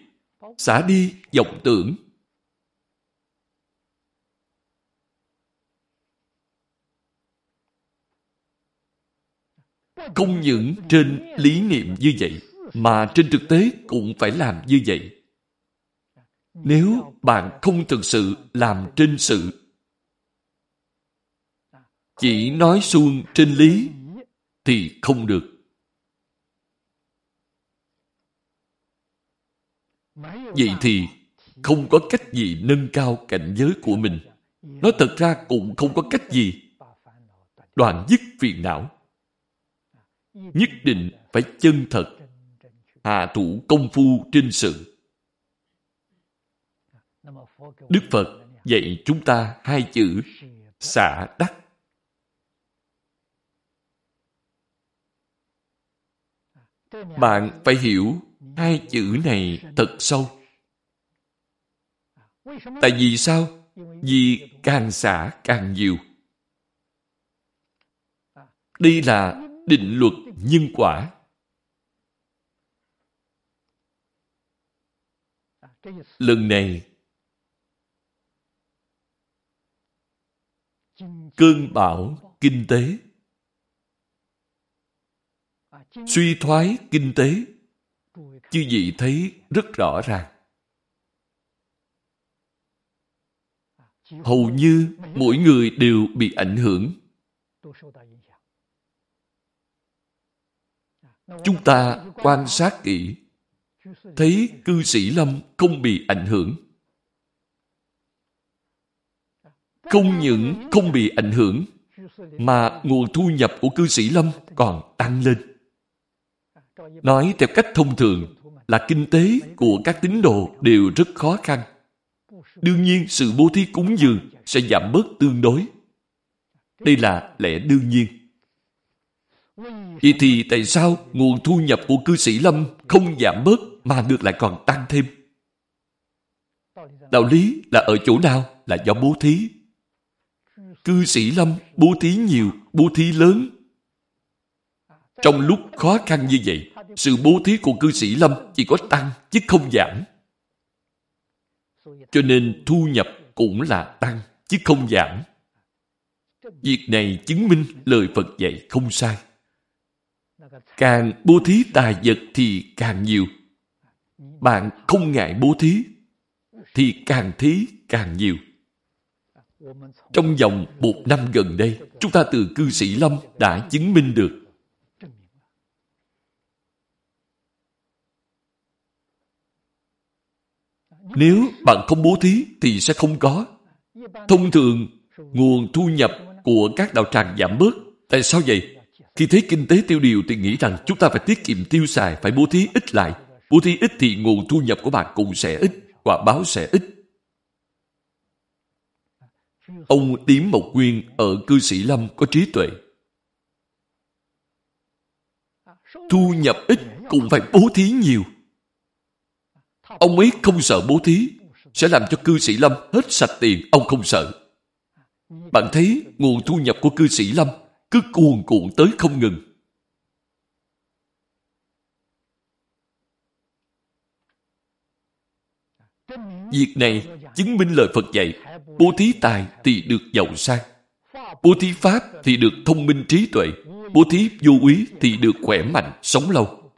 xả đi vọng tưởng. Không những trên lý niệm như vậy, mà trên thực tế cũng phải làm như vậy. Nếu bạn không thực sự làm trên sự, chỉ nói suông trên lý, thì không được. Vậy thì không có cách gì nâng cao cảnh giới của mình. Nó thật ra cũng không có cách gì đoạn dứt phiền não. Nhất định phải chân thật, hạ thủ công phu trên sự. Đức Phật dạy chúng ta hai chữ xả đắc. Bạn phải hiểu hai chữ này thật sâu. Tại vì sao? Vì càng xả càng nhiều. Đây là định luật nhân quả. Lần này, cơn bão kinh tế, suy thoái kinh tế, chư vị thấy rất rõ ràng. Hầu như mỗi người đều bị ảnh hưởng. Chúng ta quan sát kỹ, thấy cư sĩ Lâm không bị ảnh hưởng. Không những không bị ảnh hưởng, mà nguồn thu nhập của cư sĩ Lâm còn tăng lên. Nói theo cách thông thường là kinh tế của các tín đồ đều rất khó khăn. Đương nhiên, sự bố thí cúng dường sẽ giảm bớt tương đối. Đây là lẽ đương nhiên. Vậy thì tại sao nguồn thu nhập của cư sĩ Lâm không giảm bớt mà ngược lại còn tăng thêm? Đạo lý là ở chỗ nào? Là do bố thí. Cư sĩ Lâm bố thí nhiều, bố thí lớn. Trong lúc khó khăn như vậy, sự bố thí của cư sĩ Lâm chỉ có tăng chứ không giảm. Cho nên thu nhập cũng là tăng chứ không giảm. Việc này chứng minh lời Phật dạy không sai. Càng bố thí tài vật thì càng nhiều. Bạn không ngại bố thí, thì càng thí càng nhiều. Trong vòng một năm gần đây, chúng ta từ cư sĩ Lâm đã chứng minh được Nếu bạn không bố thí thì sẽ không có. Thông thường, nguồn thu nhập của các đạo tràng giảm bớt. Tại sao vậy? Khi thấy kinh tế tiêu điều thì nghĩ rằng chúng ta phải tiết kiệm tiêu xài, phải bố thí ít lại. Bố thí ít thì nguồn thu nhập của bạn cũng sẽ ít, quả báo sẽ ít. Ông Tiếm Mộc Nguyên ở cư sĩ Lâm có trí tuệ. Thu nhập ít cũng phải bố thí nhiều. Ông ấy không sợ bố thí, sẽ làm cho cư sĩ Lâm hết sạch tiền, ông không sợ. Bạn thấy nguồn thu nhập của cư sĩ Lâm cứ cuồn cuộn tới không ngừng. Việc này chứng minh lời Phật dạy, bố thí tài thì được giàu sang, bố thí pháp thì được thông minh trí tuệ, bố thí vô úy thì được khỏe mạnh, sống lâu.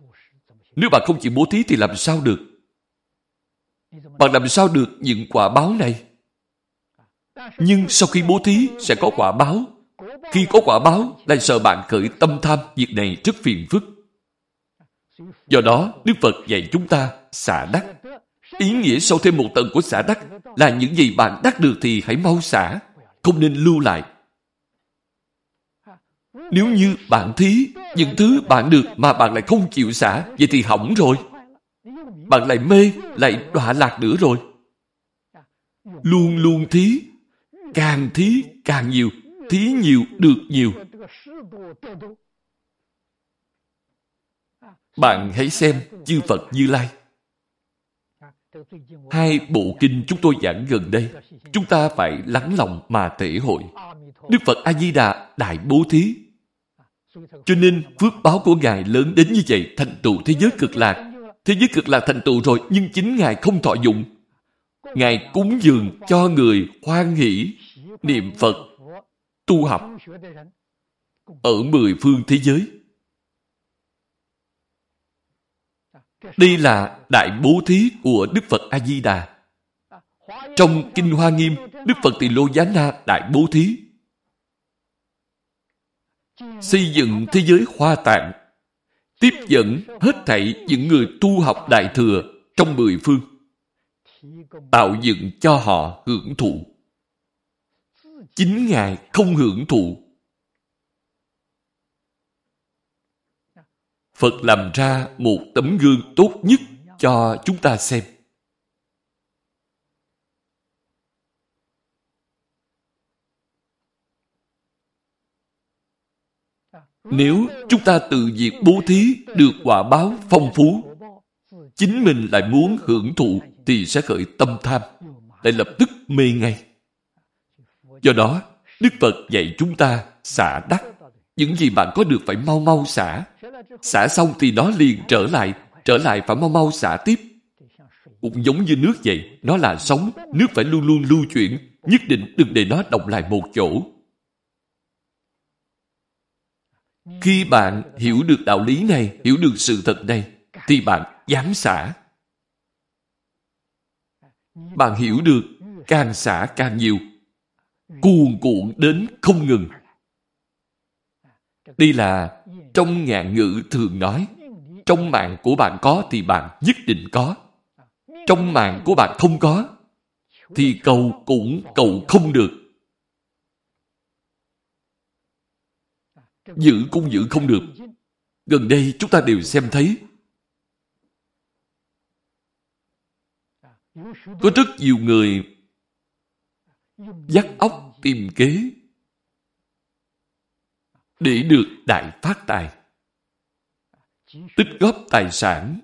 Nếu bạn không chịu bố thí thì làm sao được? Bạn làm sao được những quả báo này? Nhưng sau khi bố thí sẽ có quả báo. Khi có quả báo, lại sợ bạn khởi tâm tham, việc này rất phiền phức. Do đó, Đức Phật dạy chúng ta xả đắc. Ý nghĩa sâu thêm một tầng của xả đắc là những gì bạn đắc được thì hãy mau xả, không nên lưu lại. Nếu như bạn thí, những thứ bạn được mà bạn lại không chịu xả, vậy thì hỏng rồi. Bạn lại mê, lại đọa lạc nữa rồi. Luôn luôn thí, càng thí càng nhiều, thí nhiều được nhiều. Bạn hãy xem chư Phật Như Lai. Hai bộ kinh chúng tôi giảng gần đây, chúng ta phải lắng lòng mà thể hội. Đức Phật A-di-đà đại bố thí. Cho nên phước báo của Ngài lớn đến như vậy thành tựu thế giới cực lạc Thế giới cực lạc thành tựu rồi, nhưng chính Ngài không thọ dụng. Ngài cúng dường cho người hoan hỷ, niệm Phật, tu học ở mười phương thế giới. Đây là đại bố thí của Đức Phật A-di-đà. Trong Kinh Hoa Nghiêm, Đức Phật Tỳ Lô Giá Na đại bố thí. Xây dựng thế giới hoa tạng, tiếp dẫn hết thảy những người tu học Đại Thừa trong mười phương, tạo dựng cho họ hưởng thụ. Chính Ngài không hưởng thụ Phật làm ra một tấm gương tốt nhất cho chúng ta xem. Nếu chúng ta tự việc bố thí được quả báo phong phú, chính mình lại muốn hưởng thụ thì sẽ khởi tâm tham, lại lập tức mê ngay. Do đó, Đức Phật dạy chúng ta xả đắc. Những gì bạn có được phải mau mau xả. Xả xong thì nó liền trở lại, trở lại phải mau mau xả tiếp. Cũng giống như nước vậy, nó là sống, nước phải luôn luôn lưu chuyển, nhất định đừng để nó động lại một chỗ. Khi bạn hiểu được đạo lý này, hiểu được sự thật này, thì bạn dám xả. Bạn hiểu được, càng xả càng nhiều, cuồn cuộn đến không ngừng. Đây là trong ngạn ngữ thường nói, trong mạng của bạn có thì bạn nhất định có. Trong mạng của bạn không có, thì cầu cũng cầu không được. Giữ cũng giữ không được. Gần đây chúng ta đều xem thấy có rất nhiều người dắt óc tìm kế để được đại phát tài. Tích góp tài sản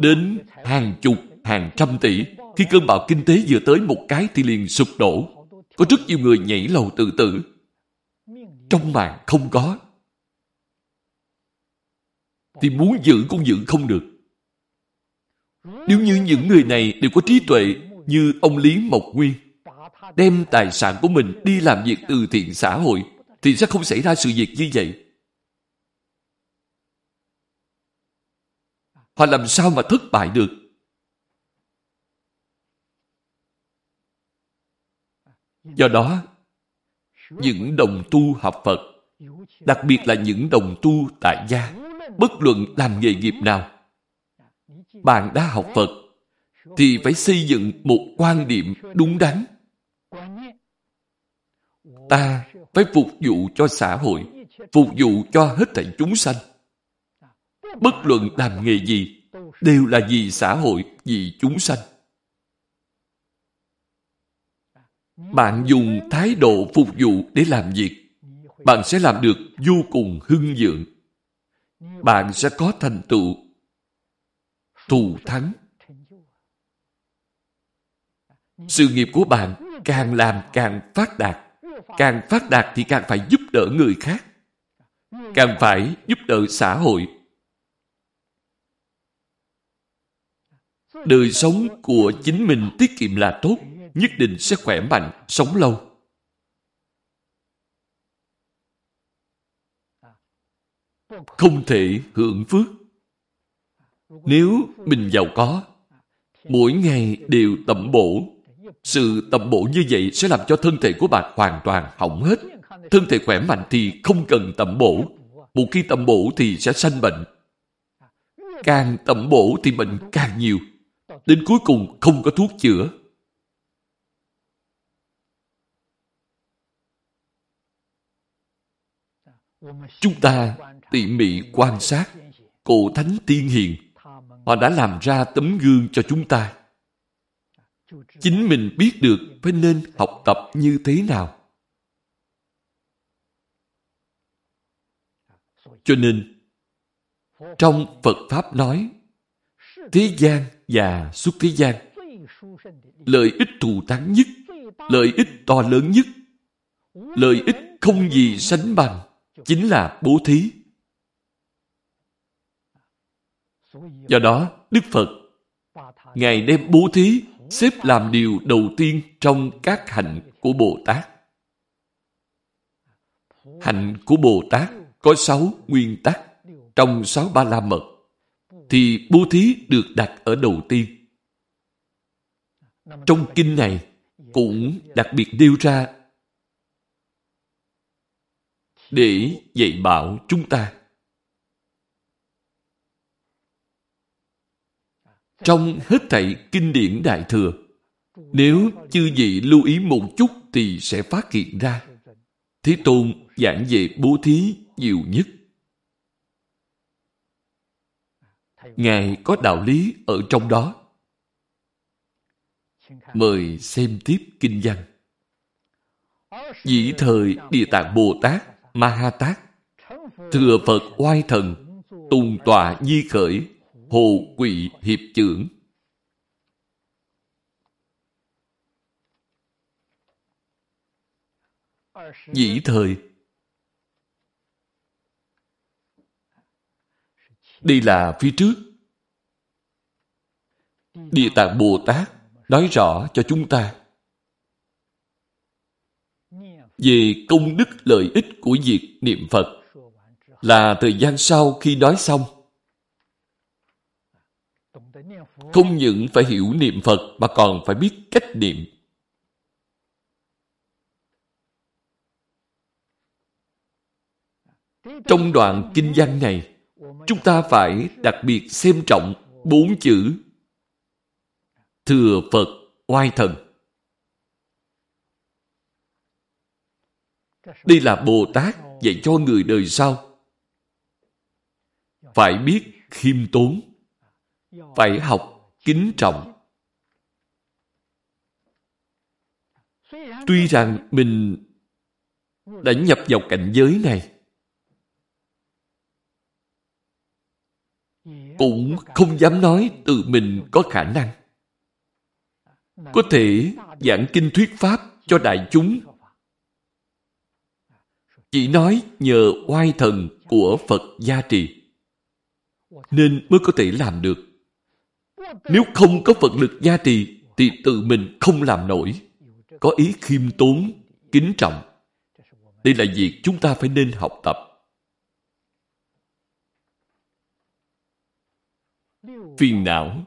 đến hàng chục, hàng trăm tỷ. Khi cơn bão kinh tế vừa tới một cái thì liền sụp đổ. Có rất nhiều người nhảy lầu tự tử. Trong mạng không có. Thì muốn giữ cũng giữ không được. Nếu như những người này đều có trí tuệ như ông Lý Mộc Nguyên, đem tài sản của mình đi làm việc từ thiện xã hội thì sẽ không xảy ra sự việc như vậy. Họ làm sao mà thất bại được? Do đó, những đồng tu học Phật, đặc biệt là những đồng tu tại gia, bất luận làm nghề nghiệp nào, bạn đã học Phật, thì phải xây dựng một quan điểm đúng đắn. Ta phải phục vụ cho xã hội, phục vụ cho hết thảy chúng sanh. Bất luận làm nghề gì, đều là vì xã hội, vì chúng sanh. Bạn dùng thái độ phục vụ để làm việc, bạn sẽ làm được vô cùng hưng vượng. Bạn sẽ có thành tựu, thù thắng. Sự nghiệp của bạn càng làm càng phát đạt Càng phát đạt thì càng phải giúp đỡ người khác. Càng phải giúp đỡ xã hội. Đời sống của chính mình tiết kiệm là tốt, nhất định sẽ khỏe mạnh, sống lâu. Không thể hưởng phước. Nếu mình giàu có, mỗi ngày đều tẩm bổ sự tập bổ như vậy sẽ làm cho thân thể của bạn hoàn toàn hỏng hết. Thân thể khỏe mạnh thì không cần tập bổ. Một khi tập bổ thì sẽ sanh bệnh. Càng tập bổ thì bệnh càng nhiều. Đến cuối cùng không có thuốc chữa. Chúng ta tỉ mỉ quan sát cổ thánh tiên hiền. Họ đã làm ra tấm gương cho chúng ta chính mình biết được phải nên học tập như thế nào. Cho nên, trong Phật Pháp nói, thế gian và xuất thế gian, lợi ích thù thắng nhất, lợi ích to lớn nhất, lợi ích không gì sánh bằng, chính là bố thí. Do đó, Đức Phật, Ngài đem bố thí xếp làm điều đầu tiên trong các hạnh của Bồ Tát. Hạnh của Bồ Tát có sáu nguyên tắc trong sáu ba la mật. thì bố thí được đặt ở đầu tiên. Trong kinh này cũng đặc biệt nêu ra để dạy bảo chúng ta. Trong hết thảy kinh điển Đại Thừa, nếu chư vị lưu ý một chút thì sẽ phát hiện ra. Thế Tôn giảng về bố thí nhiều nhất. Ngài có đạo lý ở trong đó. Mời xem tiếp kinh văn. Dĩ thời Địa Tạng Bồ Tát, Ma Ha Tát, Thừa Phật oai thần, Tùng tọa di khởi, Hồ quỵ hiệp trưởng. Dĩ thời Đây là phía trước. Địa Tạng Bồ Tát nói rõ cho chúng ta về công đức lợi ích của việc niệm Phật là thời gian sau khi nói xong. Không những phải hiểu niệm Phật mà còn phải biết cách niệm. Trong đoạn kinh văn này, chúng ta phải đặc biệt xem trọng bốn chữ Thừa Phật oai thần. Đây là Bồ Tát dạy cho người đời sau. Phải biết khiêm tốn, phải học kính trọng. Tuy rằng mình đã nhập vào cảnh giới này, cũng không dám nói tự mình có khả năng. Có thể giảng kinh thuyết pháp cho đại chúng. Chỉ nói nhờ oai thần của Phật gia trì. Nên mới có thể làm được. Nếu không có Phật lực gia trì thì tự mình không làm nổi. Có ý khiêm tốn, kính trọng. Đây là việc chúng ta phải nên học tập. phiền não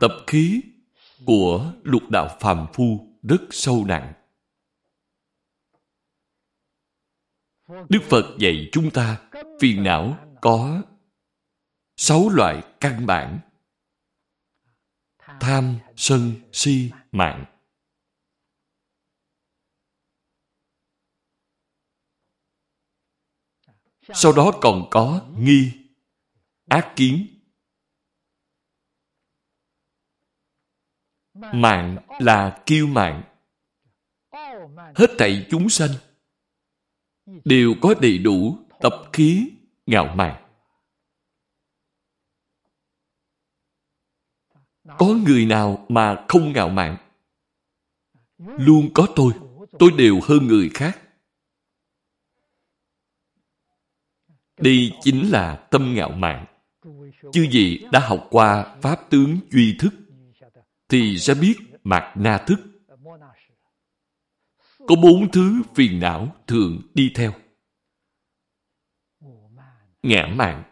tập khí của lục đạo phàm phu rất sâu nặng đức phật dạy chúng ta phiền não có sáu loại căn bản tham sân si mạng Sau đó còn có nghi, ác kiến. Mạng là kiêu mạng. Hết thảy chúng sanh đều có đầy đủ tập khí ngạo mạn. Có người nào mà không ngạo mạn? Luôn có tôi, tôi đều hơn người khác. Đây chính là tâm ngạo mạn. Chư gì đã học qua Pháp tướng duy thức, thì sẽ biết mạt na thức. Có bốn thứ phiền não thường đi theo. Ngã mạn.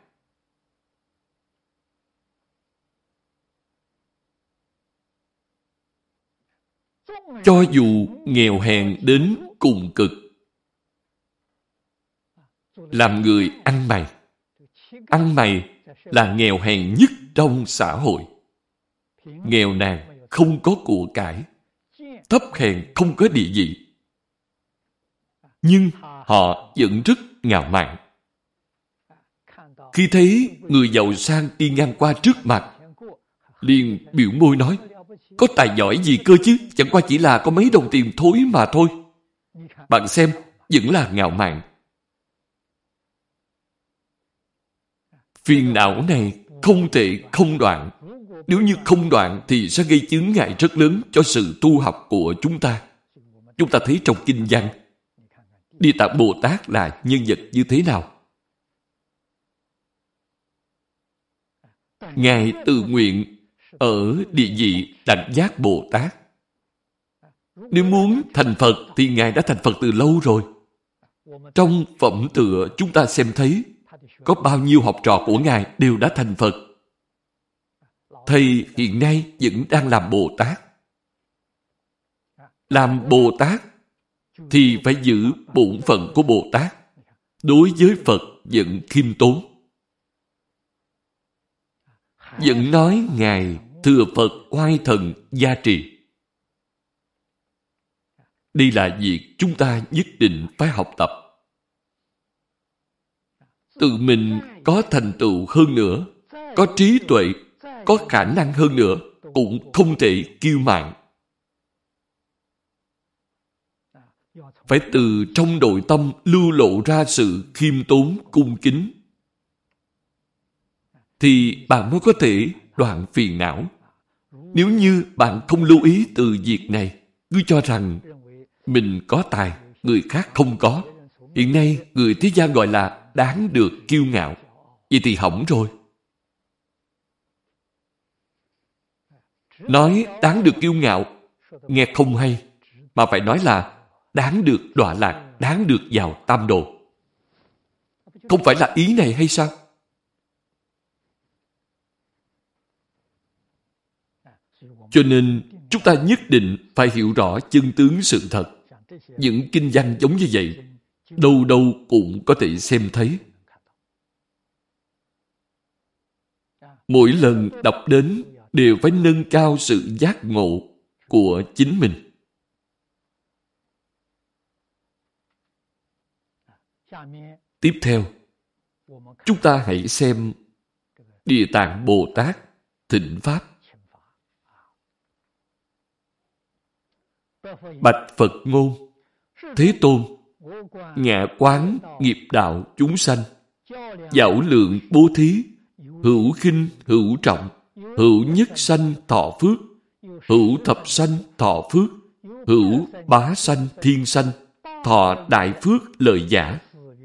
Cho dù nghèo hèn đến cùng cực, làm người ăn mày. Ăn mày là nghèo hèn nhất trong xã hội. Nghèo nàn, không có của cải. Thấp hèn, không có địa vị. Nhưng họ vẫn rất ngạo mạn. Khi thấy người giàu sang đi ngang qua trước mặt, liền biểu môi nói, có tài giỏi gì cơ chứ, chẳng qua chỉ là có mấy đồng tiền thối mà thôi. Bạn xem, vẫn là ngạo mạn. Phiền não này không thể không đoạn. Nếu như không đoạn thì sẽ gây chướng ngại rất lớn cho sự tu học của chúng ta. Chúng ta thấy trong kinh văn, Địa Tạng Bồ Tát là nhân vật như thế nào? Ngài tự nguyện ở địa vị đảnh giác Bồ Tát. Nếu muốn thành Phật thì Ngài đã thành Phật từ lâu rồi. Trong phẩm tựa chúng ta xem thấy, có bao nhiêu học trò của Ngài đều đã thành Phật. Thầy hiện nay vẫn đang làm Bồ Tát. Làm Bồ Tát thì phải giữ bổn phận của Bồ Tát. Đối với Phật vẫn khiêm tốn. Vẫn nói Ngài thừa Phật oai thần gia trì. Đây là việc chúng ta nhất định phải học tập. Tự mình có thành tựu hơn nữa, có trí tuệ, có khả năng hơn nữa, cũng không thể kiêu mạn. Phải từ trong nội tâm lưu lộ ra sự khiêm tốn, cung kính. Thì bạn mới có thể đoạn phiền não. Nếu như bạn không lưu ý từ việc này, cứ cho rằng mình có tài, người khác không có. Hiện nay, người thế gian gọi là đáng được kiêu ngạo. Vậy thì hỏng rồi. Nói đáng được kiêu ngạo, nghe không hay, mà phải nói là đáng được đọa lạc, đáng được vào tam đồ. Không phải là ý này hay sao? Cho nên, chúng ta nhất định phải hiểu rõ chân tướng sự thật. Những kinh văn giống như vậy, đâu đâu cũng có thể xem thấy. Mỗi lần đọc đến đều phải nâng cao sự giác ngộ của chính mình. Tiếp theo, chúng ta hãy xem Địa Tạng Bồ Tát Thịnh Pháp. Bạch Phật ngôn, Thế Tôn Ngạ quán nghiệp đạo chúng sanh Dạo lượng bố thí, Hữu khinh, hữu trọng, Hữu nhất sanh thọ phước, Hữu thập sanh thọ phước, Hữu bá sanh thiên sanh, Thọ đại phước lời giả,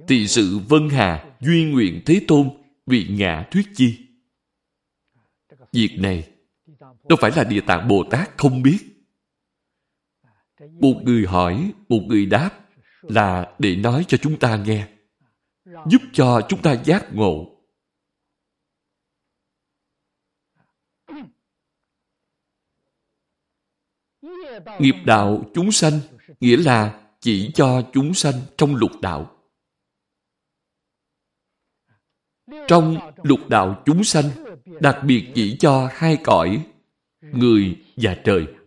Tỳ sự vân hà Duy nguyện Thế Tôn, Vị ngạ thuyết chi. Việc này Đâu phải là Địa Tạng Bồ Tát không biết một người hỏi, một người đáp là để nói cho chúng ta nghe, giúp cho chúng ta giác ngộ. Nghiệp đạo chúng sanh nghĩa là chỉ cho chúng sanh trong lục đạo. Trong lục đạo chúng sanh đặc biệt chỉ cho hai cõi người và trời.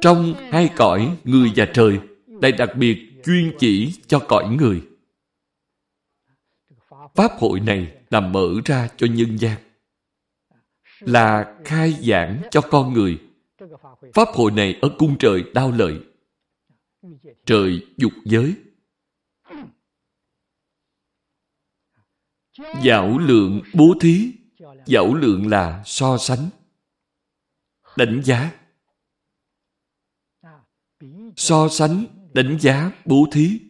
Trong hai cõi người và trời lại đặc biệt chuyên chỉ cho cõi người. Pháp hội này là mở ra cho nhân gian. Là khai giảng cho con người. Pháp hội này ở cung trời đau lợi. Trời dục giới. Dạo lượng bố thí. Dạo lượng là so sánh. Đánh giá so sánh, đánh giá, bố thí.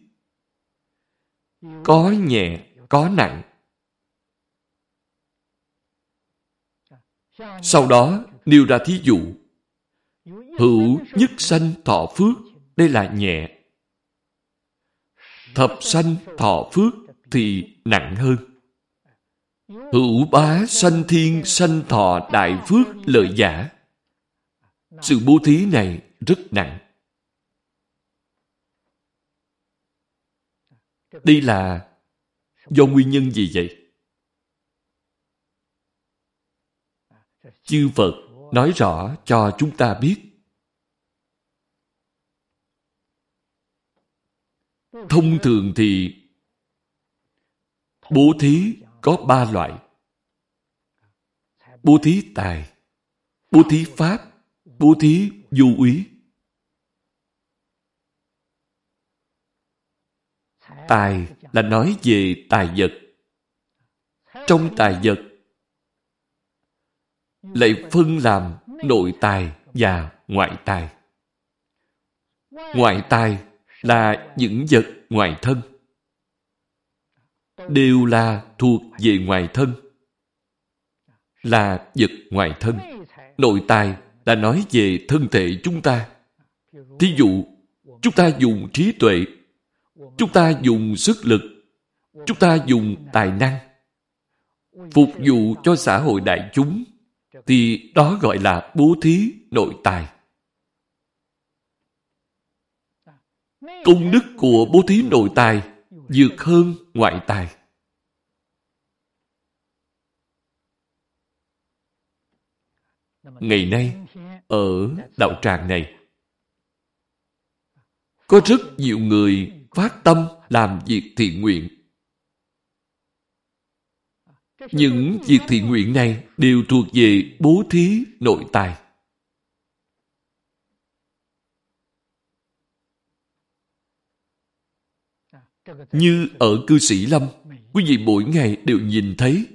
Có nhẹ, có nặng. Sau đó, nêu ra thí dụ. Hữu nhất sanh thọ phước, đây là nhẹ. Thập sanh thọ phước thì nặng hơn. Hữu bá sanh thiên sanh thọ đại phước lợi giả. Sự bố thí này rất nặng. Đây là do nguyên nhân gì vậy? Chư Phật nói rõ cho chúng ta biết. Thông thường thì bố thí có ba loại. Bố thí tài, bố thí pháp, bố thí du úy. Tài là nói về tài vật. Trong tài vật lại phân làm nội tài và ngoại tài. Ngoại tài là những vật ngoài thân. Đều là thuộc về ngoài thân. Là vật ngoài thân. Nội tài là nói về thân thể chúng ta. Thí dụ, chúng ta dùng trí tuệ, chúng ta dùng sức lực, chúng ta dùng tài năng, phục vụ cho xã hội đại chúng, thì đó gọi là bố thí nội tài. Công đức của bố thí nội tài vượt hơn ngoại tài. Ngày nay, ở đạo tràng này, có rất nhiều người phát tâm làm việc thiện nguyện. Những việc thiện nguyện này đều thuộc về bố thí nội tài. Như ở cư sĩ Lâm, quý vị mỗi ngày đều nhìn thấy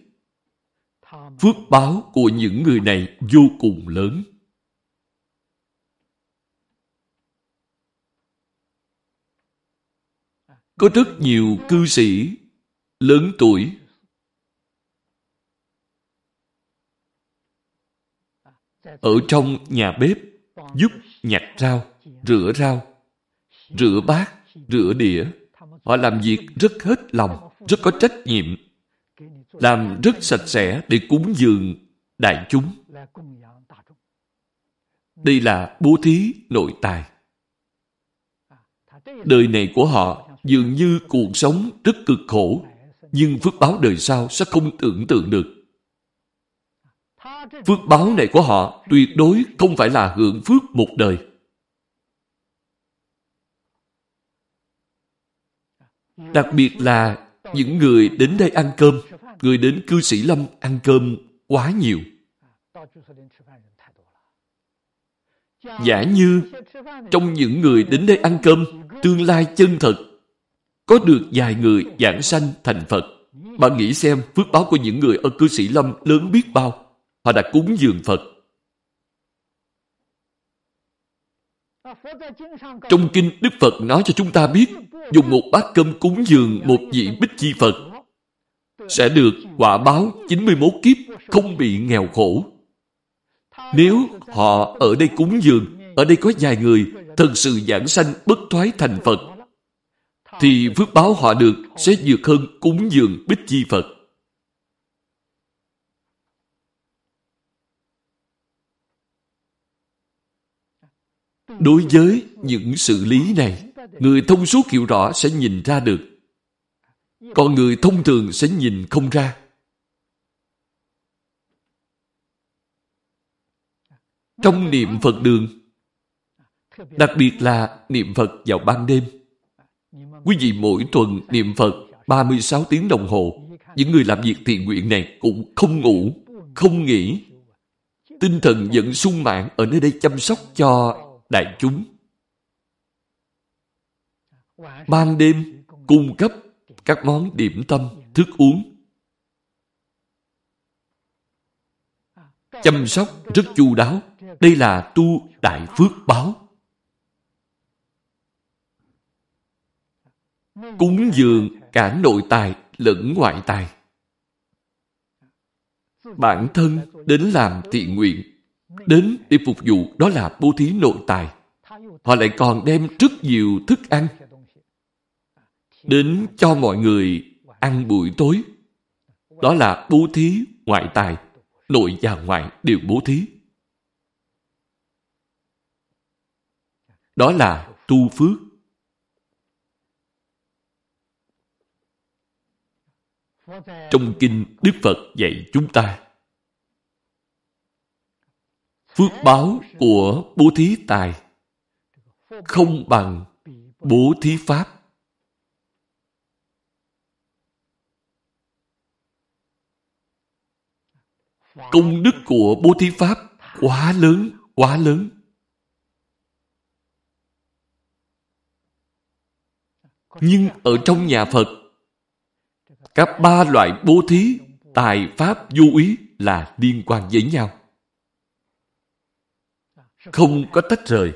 phước báo của những người này vô cùng lớn. Có rất nhiều cư sĩ lớn tuổi ở trong nhà bếp giúp nhặt rau, rửa rau, rửa bát, rửa đĩa. Họ làm việc rất hết lòng, rất có trách nhiệm, làm rất sạch sẽ để cúng dường đại chúng. Đây là bố thí nội tài. Đời này của họ dường như cuộc sống rất cực khổ, nhưng phước báo đời sau sẽ không tưởng tượng được. Phước báo này của họ tuyệt đối không phải là hưởng phước một đời. Đặc biệt là những người đến đây ăn cơm, người đến cư sĩ Lâm ăn cơm quá nhiều. Giả như trong những người đến đây ăn cơm, tương lai chân thật có được vài người giảng sanh thành Phật. Bạn nghĩ xem phước báo của những người ở cư sĩ Lâm lớn biết bao. Họ đã cúng dường Phật. Trong kinh Đức Phật nói cho chúng ta biết dùng một bát cơm cúng dường một vị bích chi Phật sẽ được quả báo 91 kiếp không bị nghèo khổ. Nếu họ ở đây cúng dường, ở đây có vài người thật sự giảng sanh bất thoái thành Phật, thì phước báo họ được sẽ dược hơn cúng dường bích chi Phật. Đối với những sự lý này, người thông suốt hiểu rõ sẽ nhìn ra được. Còn người thông thường sẽ nhìn không ra. Trong niệm Phật đường, đặc biệt là niệm Phật vào ban đêm, Quý vị mỗi tuần niệm Phật 36 tiếng đồng hồ. Những người làm việc thiện nguyện này cũng không ngủ, không nghỉ. Tinh thần vẫn sung mãn ở nơi đây chăm sóc cho đại chúng. Ban đêm cung cấp các món điểm tâm, thức uống. Chăm sóc rất chu đáo. Đây là tu đại phước báo. Cúng dường cả nội tài lẫn ngoại tài. Bản thân đến làm thiện nguyện, đến để phục vụ đó là bố thí nội tài. Họ lại còn đem rất nhiều thức ăn đến cho mọi người ăn buổi tối. Đó là bố thí ngoại tài, nội và ngoại đều bố thí. Đó là tu phước. Trong kinh Đức Phật dạy chúng ta Phước báo của bố thí tài không bằng bố thí pháp. Công đức của bố thí pháp quá lớn, quá lớn. Nhưng ở trong nhà Phật các ba loại bố thí, tài pháp vô ý là liên quan với nhau. Không có tách rời.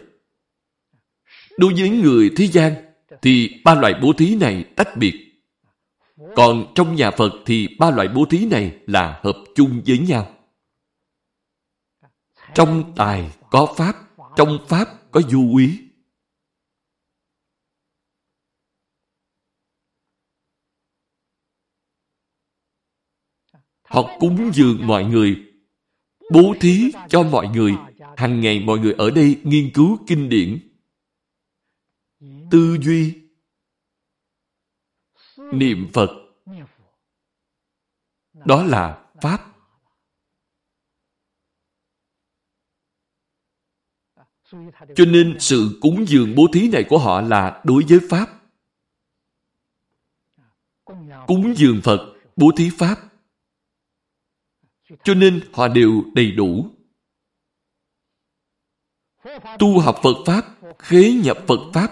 Đối với người thế gian, thì ba loại bố thí này tách biệt. Còn trong nhà Phật thì ba loại bố thí này là hợp chung với nhau. Trong tài có pháp, trong pháp có du ý Họ cúng dường mọi người, bố thí cho mọi người. Hàng ngày mọi người ở đây nghiên cứu kinh điển, tư duy, niệm Phật. Đó là Pháp. Cho nên sự cúng dường bố thí này của họ là đối với Pháp. Cúng dường Phật, bố thí Pháp. Cho nên họ đều đầy đủ. Tu học Phật Pháp, khế nhập Phật Pháp.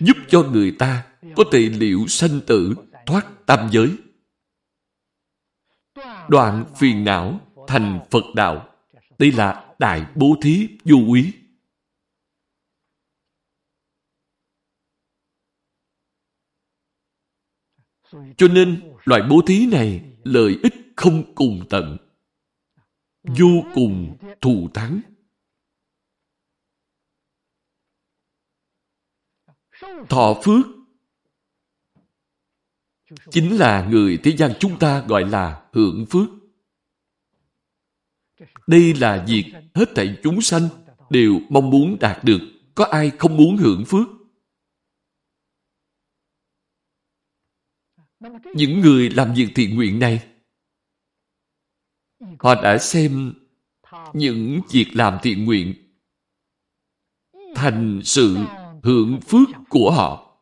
Giúp cho người ta có thể liệu sanh tử, thoát tam giới. Đoạn phiền não thành Phật đạo. Đây là đại bố thí vô úy. Cho nên, loại bố thí này lợi ích không cùng tận. Vô cùng thù thắng. Thọ phước chính là người thế gian chúng ta gọi là hưởng phước. Đây là việc hết thảy chúng sanh đều mong muốn đạt được. Có ai không muốn hưởng phước? Những người làm việc thiện nguyện này, họ đã xem những việc làm thiện nguyện thành sự hưởng phước của họ.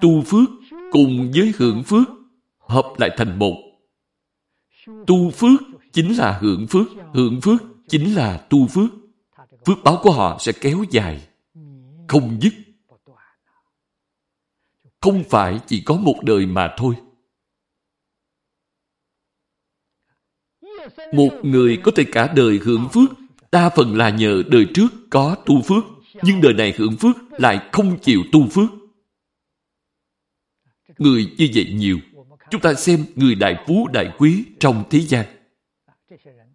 Tu phước cùng với hưởng phước hợp lại thành một. Tu phước chính là hưởng phước, hưởng phước chính là tu phước. Phước báo của họ sẽ kéo dài, không dứt. Không phải chỉ có một đời mà thôi. Một người có thể cả đời hưởng phước, đa phần là nhờ đời trước có tu phước, nhưng đời này hưởng phước lại không chịu tu phước. Người như vậy nhiều. Chúng ta xem người đại phú đại quý trong thế gian.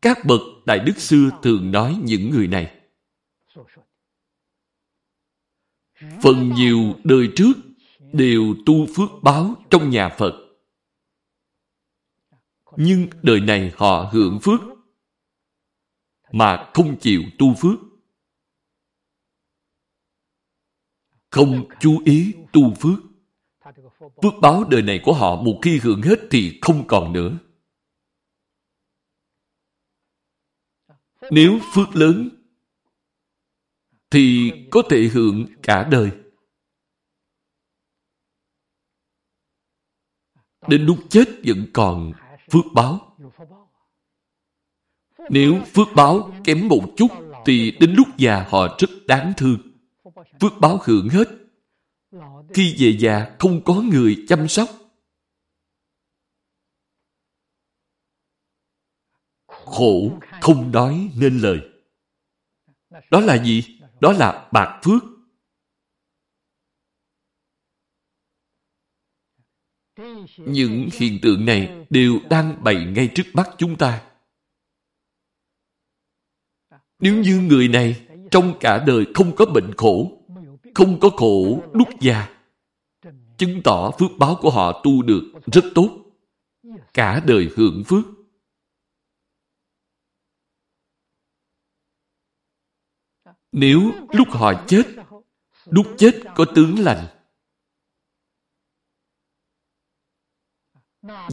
Các bậc đại đức xưa thường nói những người này. Phần nhiều đời trước đều tu phước báo trong nhà Phật. Nhưng đời này họ hưởng phước mà không chịu tu phước. Không chú ý tu phước. Phước báo đời này của họ một khi hưởng hết thì không còn nữa. Nếu phước lớn thì có thể hưởng cả đời. Đến lúc chết vẫn còn phước báo. Nếu phước báo kém một chút thì đến lúc già họ rất đáng thương. Phước báo hưởng hết khi về già không có người chăm sóc. Khổ không nói nên lời. Đó là gì? Đó là bạc phước. Những hiện tượng này đều đang bày ngay trước mắt chúng ta. Nếu như người này trong cả đời không có bệnh khổ, không có khổ đúc già, chứng tỏ phước báo của họ tu được rất tốt. Cả đời hưởng phước. Nếu lúc họ chết, lúc chết có tướng lành,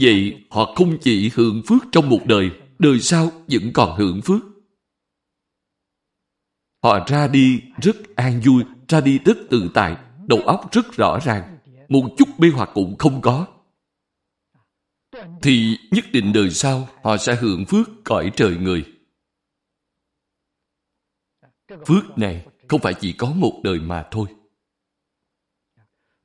vậy họ không chỉ hưởng phước trong một đời, đời sau vẫn còn hưởng phước. Họ ra đi rất an vui, ra đi rất tự tại, đầu óc rất rõ ràng, một chút mê hoặc cũng không có, thì nhất định đời sau họ sẽ hưởng phước cõi trời người. Phước này không phải chỉ có một đời mà thôi.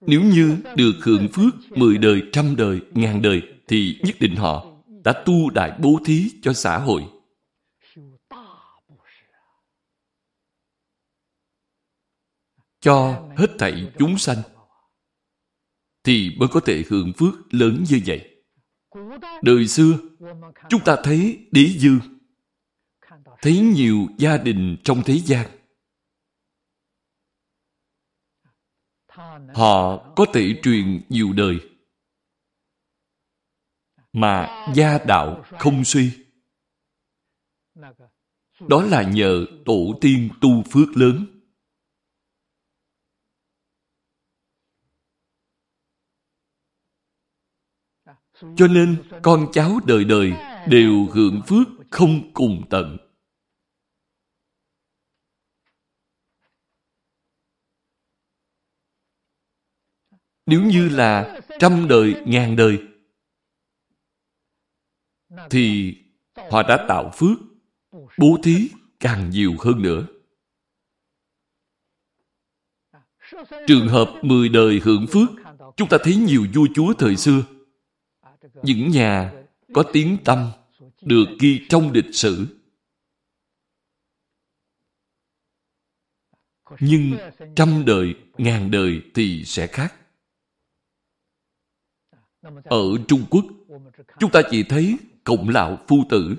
Nếu như được hưởng phước mười đời, trăm đời, ngàn đời, thì nhất định họ đã tu đại bố thí cho xã hội. Cho hết thảy chúng sanh thì mới có thể hưởng phước lớn như vậy. Đời xưa, chúng ta thấy đế dương, thấy nhiều gia đình trong thế gian. Họ có thể truyền nhiều đời, mà gia đạo không suy. Đó là nhờ tổ tiên tu phước lớn. Cho nên con cháu đời đời đều hưởng phước không cùng tận. Nếu như là trăm đời, ngàn đời, thì họ đã tạo phước, bố thí càng nhiều hơn nữa. Trường hợp mười đời hưởng phước, chúng ta thấy nhiều vua chúa thời xưa. Những nhà có tiếng tâm được ghi trong lịch sử. Nhưng trăm đời, ngàn đời thì sẽ khác ở trung quốc, chúng ta chỉ thấy cộng lão phu tử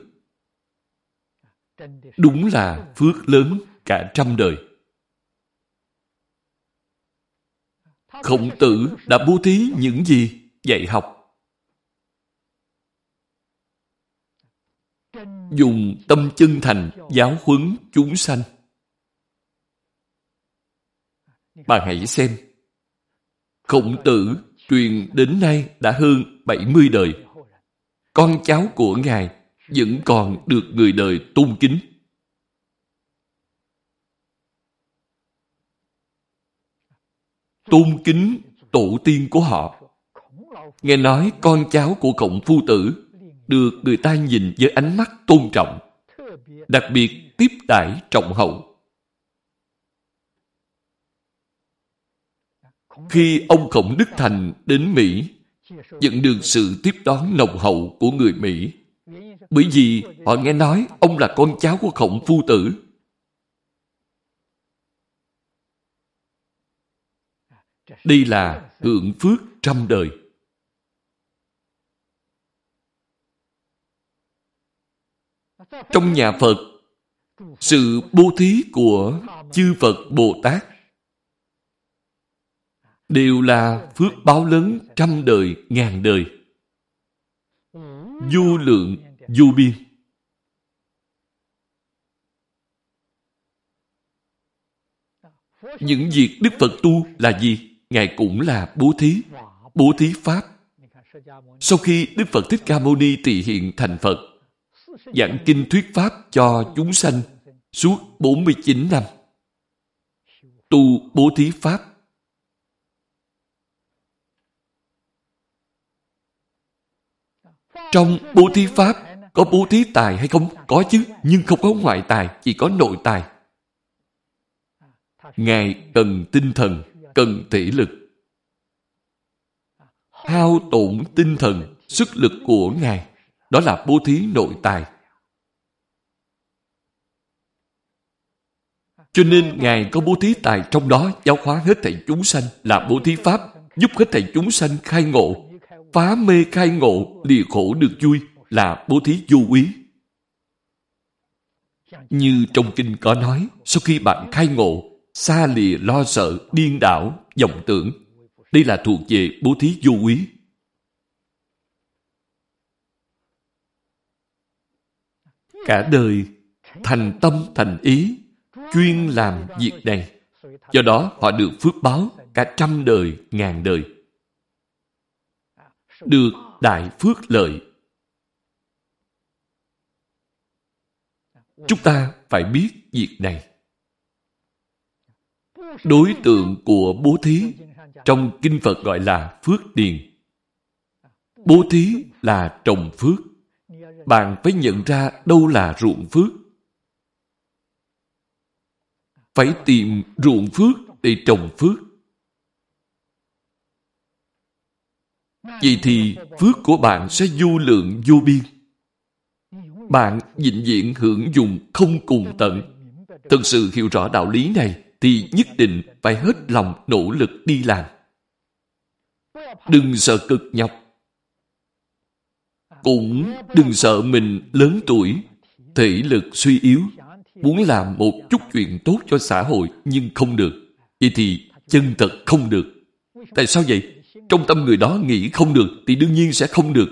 đúng là phước lớn cả trăm đời khổng tử đã bố thí những gì dạy học dùng tâm chân thành giáo huấn chúng sanh. Bạn hãy xem. Khổng tử truyền đến nay đã hơn 70 đời. Con cháu của Ngài vẫn còn được người đời tôn kính. Tôn kính tổ tiên của họ. Nghe nói con cháu của cộng Phu Tử được người ta nhìn với ánh mắt tôn trọng, đặc biệt tiếp đãi trọng hậu. Khi ông Khổng Đức Thành đến Mỹ, nhận được sự tiếp đón nồng hậu của người Mỹ, bởi vì họ nghe nói ông là con cháu của Khổng Phu Tử. Đây là hưởng phước trăm đời. Trong nhà Phật, sự bố thí của chư Phật Bồ Tát đều là phước báo lớn trăm đời, ngàn đời. Du lượng, du biên. Những việc Đức Phật tu là gì? Ngài cũng là bố thí, bố thí Pháp. Sau khi Đức Phật Thích Ca Mâu Ni tỳ hiện thành Phật, giảng kinh thuyết pháp cho chúng sanh suốt 49 năm. Tu bố thí pháp. Trong bố thí pháp có bố thí tài hay không? Có chứ, nhưng không có ngoại tài, chỉ có nội tài. Ngài cần tinh thần, cần thể lực. Hao tổn tinh thần, sức lực của Ngài đó là bố thí nội tài. Cho nên Ngài có bố thí tài trong đó giáo hóa hết thảy chúng sanh là bố thí pháp, giúp hết thảy chúng sanh khai ngộ, phá mê khai ngộ, lìa khổ được vui là bố thí vô quý. Như trong kinh có nói, sau khi bạn khai ngộ, xa lìa lo sợ, điên đảo, vọng tưởng, đây là thuộc về bố thí vô quý. cả đời thành tâm thành ý chuyên làm việc này do đó họ được phước báo cả trăm đời ngàn đời được đại phước lợi chúng ta phải biết việc này đối tượng của bố thí trong kinh phật gọi là phước điền bố thí là trồng phước bạn phải nhận ra đâu là ruộng phước. Phải tìm ruộng phước để trồng phước. Vậy thì phước của bạn sẽ vô lượng vô biên. Bạn vĩnh viễn hưởng dùng không cùng tận. Thật sự hiểu rõ đạo lý này thì nhất định phải hết lòng nỗ lực đi làm. Đừng sợ cực nhọc cũng đừng sợ mình lớn tuổi, thể lực suy yếu, muốn làm một chút chuyện tốt cho xã hội nhưng không được. Vậy thì chân thật không được. Tại sao vậy? Trong tâm người đó nghĩ không được thì đương nhiên sẽ không được.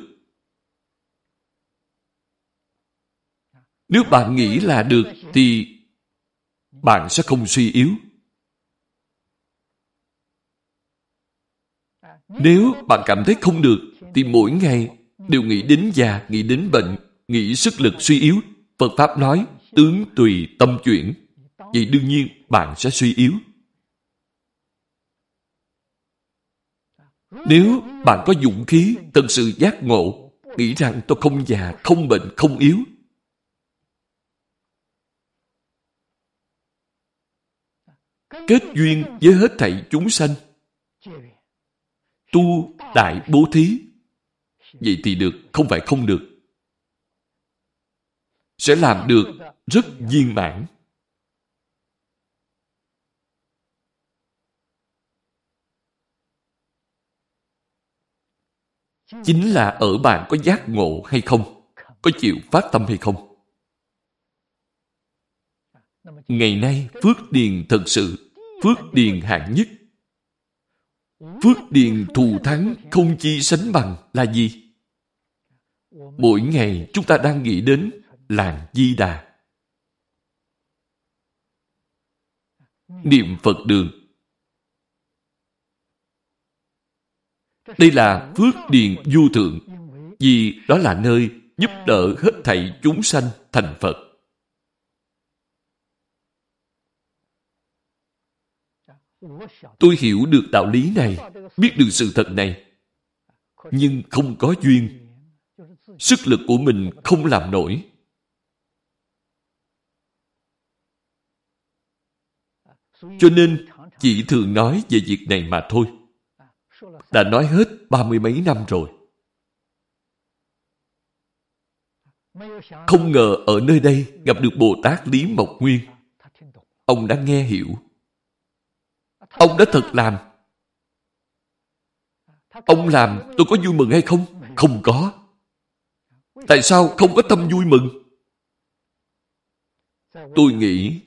Nếu bạn nghĩ là được thì bạn sẽ không suy yếu. Nếu bạn cảm thấy không được thì mỗi ngày đều nghĩ đến già, nghĩ đến bệnh, nghĩ sức lực suy yếu. Phật Pháp nói tướng tùy tâm chuyển. Vậy đương nhiên bạn sẽ suy yếu. Nếu bạn có dũng khí, thật sự giác ngộ, nghĩ rằng tôi không già, không bệnh, không yếu, kết duyên với hết thảy chúng sanh, tu đại bố thí, vậy thì được, không phải không được. Sẽ làm được rất viên mãn. Chính là ở bạn có giác ngộ hay không, có chịu phát tâm hay không. Ngày nay, phước điền thật sự, phước điền hạng nhất. Phước điền thù thắng không chi sánh bằng là gì? Mỗi ngày chúng ta đang nghĩ đến làng Di Đà. Niệm Phật đường Đây là phước điền du thượng, vì đó là nơi giúp đỡ hết thảy chúng sanh thành Phật. Tôi hiểu được đạo lý này, biết được sự thật này, nhưng không có duyên. Sức lực của mình không làm nổi. Cho nên, chỉ thường nói về việc này mà thôi đã nói hết ba mươi mấy năm rồi. Không ngờ ở nơi đây gặp được Bồ Tát Lý Mộc Nguyên. Ông đã nghe hiểu. Ông đã thật làm. Ông làm tôi có vui mừng hay không? Không có. Tại sao không có tâm vui mừng? Tôi nghĩ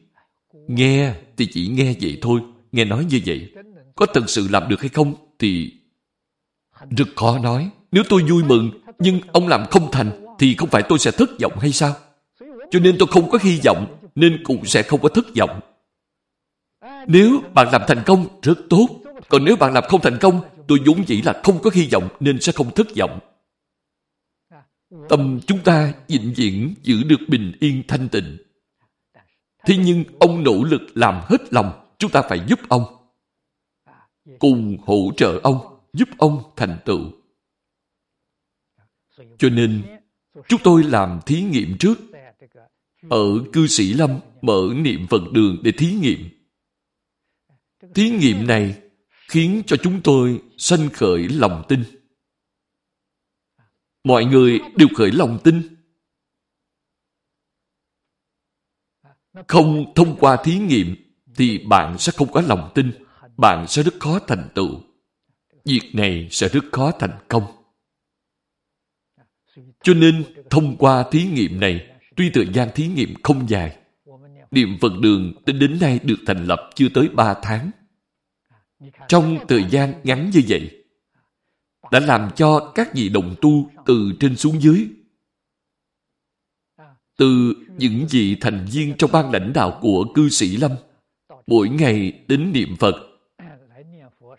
nghe thì chỉ nghe vậy thôi. Nghe nói như vậy. Có thật sự làm được hay không thì rất khó nói. Nếu tôi vui mừng, nhưng ông làm không thành, thì không phải tôi sẽ thất vọng hay sao? Cho nên tôi không có hy vọng, nên cũng sẽ không có thất vọng. Nếu bạn làm thành công, rất tốt. Còn nếu bạn làm không thành công, tôi vốn dĩ là không có hy vọng, nên sẽ không thất vọng. Tâm chúng ta vĩnh viễn giữ được bình yên thanh tịnh. Thế nhưng ông nỗ lực làm hết lòng, chúng ta phải giúp ông. Cùng hỗ trợ ông giúp ông thành tựu. Cho nên, chúng tôi làm thí nghiệm trước. Ở cư sĩ Lâm mở niệm Phật đường để thí nghiệm. Thí nghiệm này khiến cho chúng tôi sanh khởi lòng tin. Mọi người đều khởi lòng tin. Không thông qua thí nghiệm thì bạn sẽ không có lòng tin. Bạn sẽ rất khó thành tựu việc này sẽ rất khó thành công. Cho nên, thông qua thí nghiệm này, tuy thời gian thí nghiệm không dài, Niệm Phật đường tính đến nay được thành lập chưa tới 3 tháng. Trong thời gian ngắn như vậy, đã làm cho các vị đồng tu từ trên xuống dưới, từ những vị thành viên trong ban lãnh đạo của cư sĩ Lâm, mỗi ngày đến niệm Phật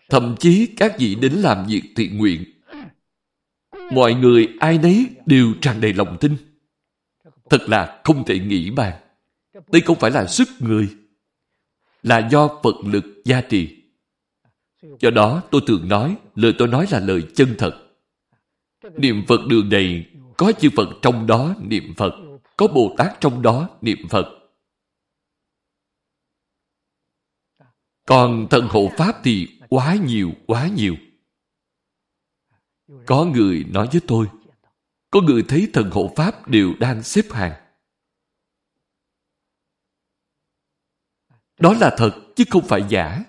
Thậm chí các vị đến làm việc thiện nguyện. Mọi người ai nấy đều tràn đầy lòng tin. Thật là không thể nghĩ bàn. Đây không phải là sức người, là do Phật lực gia trì. Do đó tôi thường nói, lời tôi nói là lời chân thật. Niệm Phật đường này có chư Phật trong đó niệm Phật, có Bồ Tát trong đó niệm Phật. Còn thần hộ Pháp thì quá nhiều, quá nhiều. Có người nói với tôi, có người thấy thần hộ Pháp đều đang xếp hàng. Đó là thật, chứ không phải giả.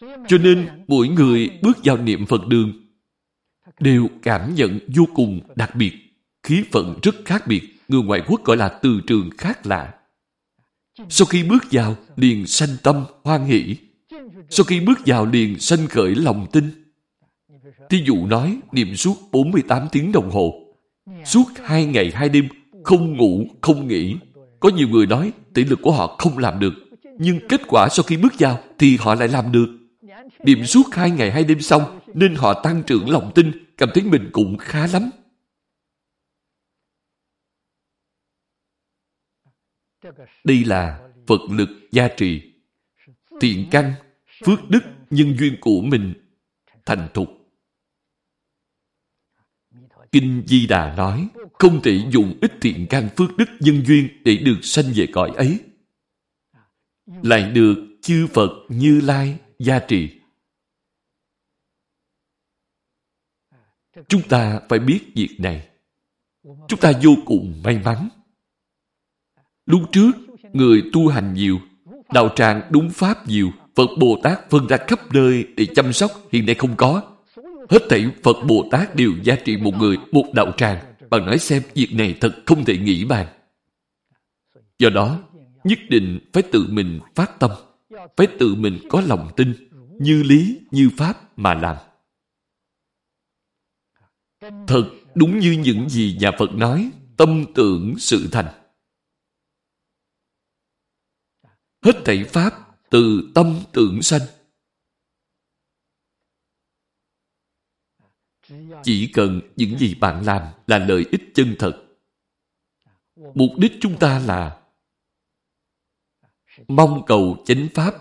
Cho nên, mỗi người bước vào niệm Phật đường đều cảm nhận vô cùng đặc biệt, khí phận rất khác biệt, người ngoại quốc gọi là từ trường khác lạ. Sau khi bước vào, liền sanh tâm hoan hỷ, sau khi bước vào liền sanh khởi lòng tin. Thí dụ nói, niệm suốt 48 tiếng đồng hồ, suốt hai ngày hai đêm, không ngủ, không nghỉ. Có nhiều người nói, tỷ lực của họ không làm được. Nhưng kết quả sau khi bước vào, thì họ lại làm được. Niệm suốt hai ngày hai đêm xong, nên họ tăng trưởng lòng tin, cảm thấy mình cũng khá lắm. Đây là Phật lực gia trì, thiện căn, phước đức, nhân duyên của mình thành thục. Kinh Di Đà nói, không thể dùng ít thiện căn phước đức nhân duyên để được sanh về cõi ấy. Lại được chư Phật Như Lai gia trì. Chúng ta phải biết việc này. Chúng ta vô cùng may mắn. Lúc trước, người tu hành nhiều, đạo tràng đúng pháp nhiều, Phật Bồ Tát phân ra khắp nơi để chăm sóc hiện nay không có. Hết thảy Phật Bồ Tát đều gia trị một người, một đạo tràng. Bạn nói xem việc này thật không thể nghĩ bàn. Do đó, nhất định phải tự mình phát tâm, phải tự mình có lòng tin, như lý, như pháp mà làm. Thật đúng như những gì nhà Phật nói, tâm tưởng sự thành. Hết thảy Pháp từ tâm tưởng sanh. Chỉ cần những gì bạn làm là lợi ích chân thật. Mục đích chúng ta là mong cầu chánh Pháp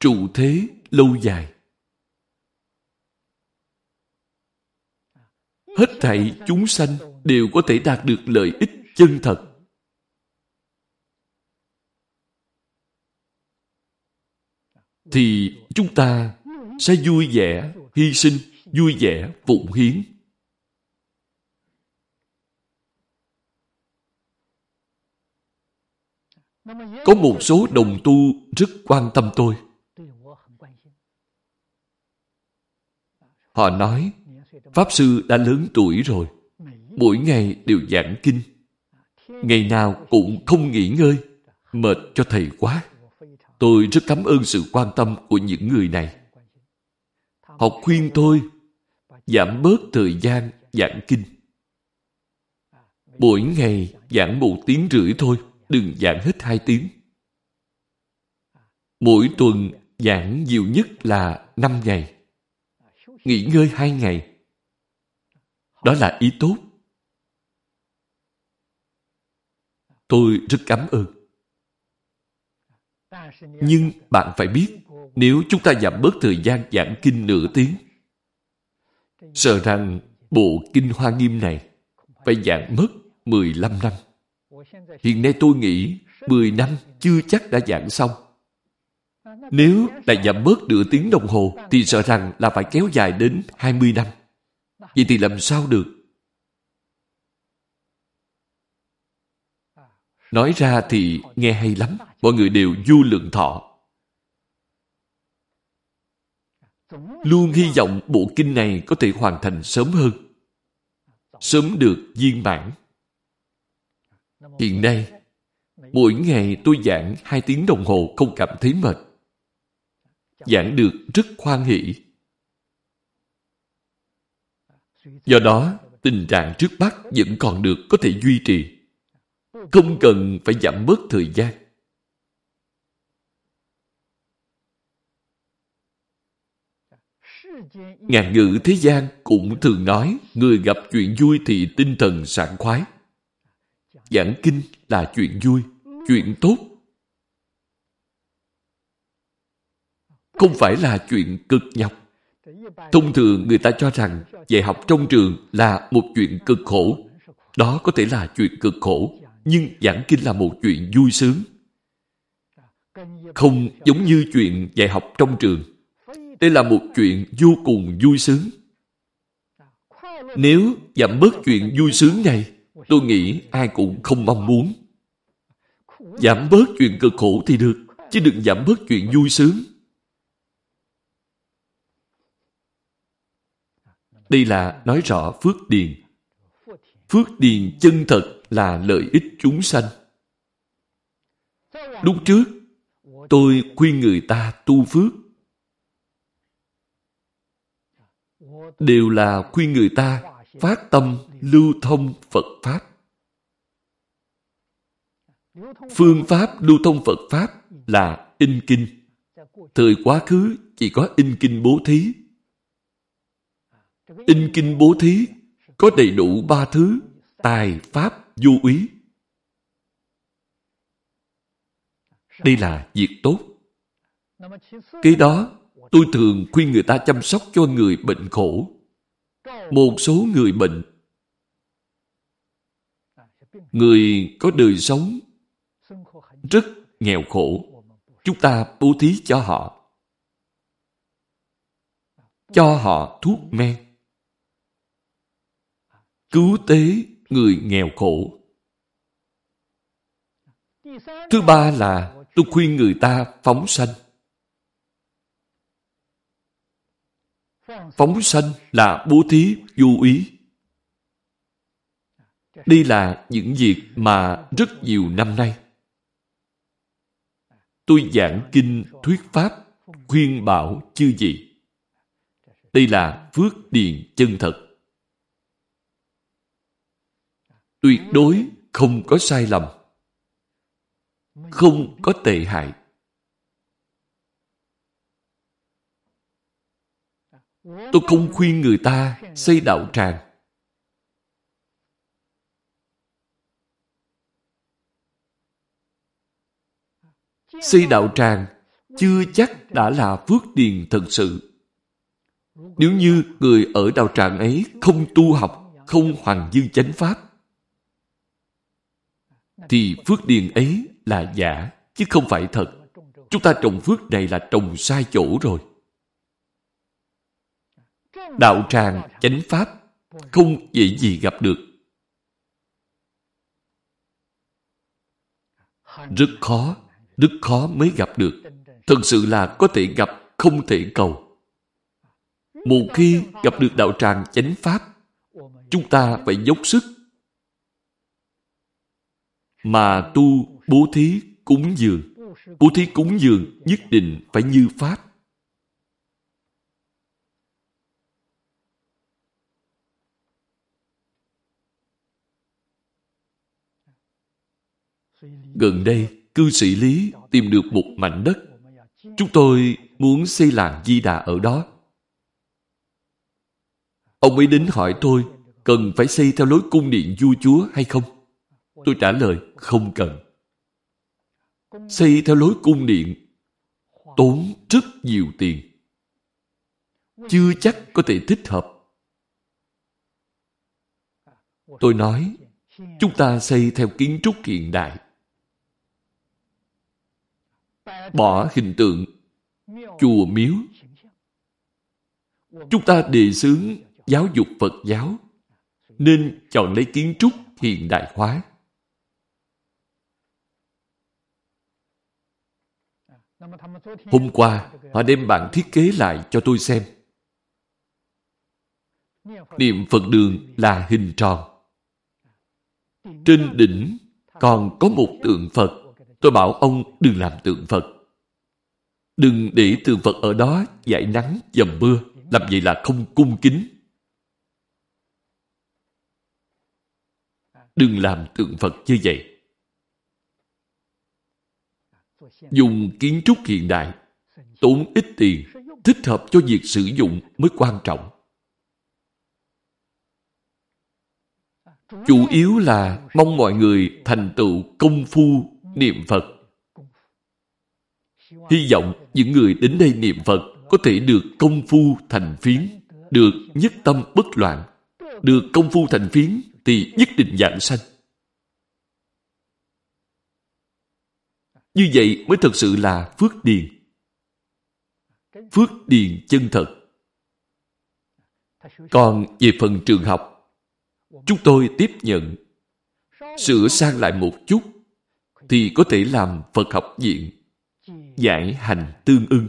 trụ thế lâu dài. Hết thảy chúng sanh đều có thể đạt được lợi ích chân thật. Thì chúng ta sẽ vui vẻ hy sinh, vui vẻ phụng hiến. Có một số đồng tu rất quan tâm tôi. Họ nói, Pháp Sư đã lớn tuổi rồi, mỗi ngày đều giảng kinh. Ngày nào cũng không nghỉ ngơi, mệt cho thầy quá. Tôi rất cảm ơn sự quan tâm của những người này. Họ khuyên tôi giảm bớt thời gian giảng kinh. Mỗi ngày giảng một tiếng rưỡi thôi, đừng giảng hết hai tiếng. Mỗi tuần giảng nhiều nhất là năm ngày. Nghỉ ngơi hai ngày. Đó là ý tốt. Tôi rất cảm ơn. Nhưng bạn phải biết, nếu chúng ta giảm bớt thời gian giảng kinh nửa tiếng, sợ rằng bộ kinh Hoa Nghiêm này phải giảng mất 15 năm. Hiện nay tôi nghĩ 10 năm chưa chắc đã giảng xong. Nếu lại giảm bớt nửa tiếng đồng hồ thì sợ rằng là phải kéo dài đến 20 năm. Vậy thì làm sao được? Nói ra thì nghe hay lắm mọi người đều du lượng thọ. Luôn hy vọng bộ kinh này có thể hoàn thành sớm hơn. Sớm được viên mãn. Hiện nay, mỗi ngày tôi giảng hai tiếng đồng hồ không cảm thấy mệt. Giảng được rất khoan hỷ. Do đó, tình trạng trước mắt vẫn còn được có thể duy trì. Không cần phải giảm bớt thời gian. Ngàn ngữ thế gian cũng thường nói người gặp chuyện vui thì tinh thần sảng khoái. Giảng kinh là chuyện vui, chuyện tốt. Không phải là chuyện cực nhọc. Thông thường người ta cho rằng dạy học trong trường là một chuyện cực khổ. Đó có thể là chuyện cực khổ, nhưng giảng kinh là một chuyện vui sướng. Không giống như chuyện dạy học trong trường đây là một chuyện vô cùng vui sướng. Nếu giảm bớt chuyện vui sướng này, tôi nghĩ ai cũng không mong muốn. Giảm bớt chuyện cực khổ thì được, chứ đừng giảm bớt chuyện vui sướng. Đây là nói rõ phước điền. Phước điền chân thật là lợi ích chúng sanh. Lúc trước, tôi khuyên người ta tu phước đều là khuyên người ta phát tâm lưu thông Phật Pháp. Phương pháp lưu thông Phật Pháp là in kinh. Thời quá khứ chỉ có in kinh bố thí. In kinh bố thí có đầy đủ ba thứ tài, pháp, du úy. Đây là việc tốt. Cái đó, tôi thường khuyên người ta chăm sóc cho người bệnh khổ. Một số người bệnh, người có đời sống rất nghèo khổ, chúng ta bố thí cho họ. Cho họ thuốc men. Cứu tế người nghèo khổ. Thứ ba là tôi khuyên người ta phóng sanh. Phóng sanh là bố thí du ý. Đây là những việc mà rất nhiều năm nay tôi giảng kinh thuyết pháp, khuyên bảo chư vị. Đây là phước điền chân thật. Tuyệt đối không có sai lầm. Không có tệ hại. Tôi không khuyên người ta xây đạo tràng. Xây đạo tràng chưa chắc đã là phước điền thật sự. Nếu như người ở đạo tràng ấy không tu học, không hoàng dương chánh pháp, thì phước điền ấy là giả, chứ không phải thật. Chúng ta trồng phước này là trồng sai chỗ rồi. Đạo tràng, chánh pháp không dễ gì gặp được. Rất khó, rất khó mới gặp được. Thật sự là có thể gặp, không thể cầu. Một khi gặp được đạo tràng chánh pháp, chúng ta phải dốc sức mà tu bố thí cúng dường. Bố thí cúng dường nhất định phải như Pháp. Gần đây, cư sĩ Lý tìm được một mảnh đất. Chúng tôi muốn xây làng Di Đà ở đó. Ông ấy đến hỏi tôi, cần phải xây theo lối cung điện vua chúa hay không? Tôi trả lời, không cần. Xây theo lối cung điện, tốn rất nhiều tiền. Chưa chắc có thể thích hợp. Tôi nói, chúng ta xây theo kiến trúc hiện đại. Bỏ hình tượng chùa miếu. Chúng ta đề xướng giáo dục Phật giáo nên chọn lấy kiến trúc hiện đại hóa. Hôm qua, họ đem bản thiết kế lại cho tôi xem. Niệm Phật đường là hình tròn. Trên đỉnh còn có một tượng Phật. Tôi bảo ông đừng làm tượng Phật. Đừng để tượng Phật ở đó dãi nắng, dầm mưa. Làm vậy là không cung kính. Đừng làm tượng Phật như vậy. Dùng kiến trúc hiện đại, tốn ít tiền, thích hợp cho việc sử dụng mới quan trọng. Chủ yếu là mong mọi người thành tựu công phu niệm Phật. Hy vọng những người đến đây niệm Phật có thể được công phu thành phiến, được nhất tâm bất loạn, được công phu thành phiến thì nhất định dạng sanh. Như vậy mới thật sự là phước điền. Phước điền chân thật. Còn về phần trường học, chúng tôi tiếp nhận sửa sang lại một chút thì có thể làm Phật học viện giải hành tương ưng.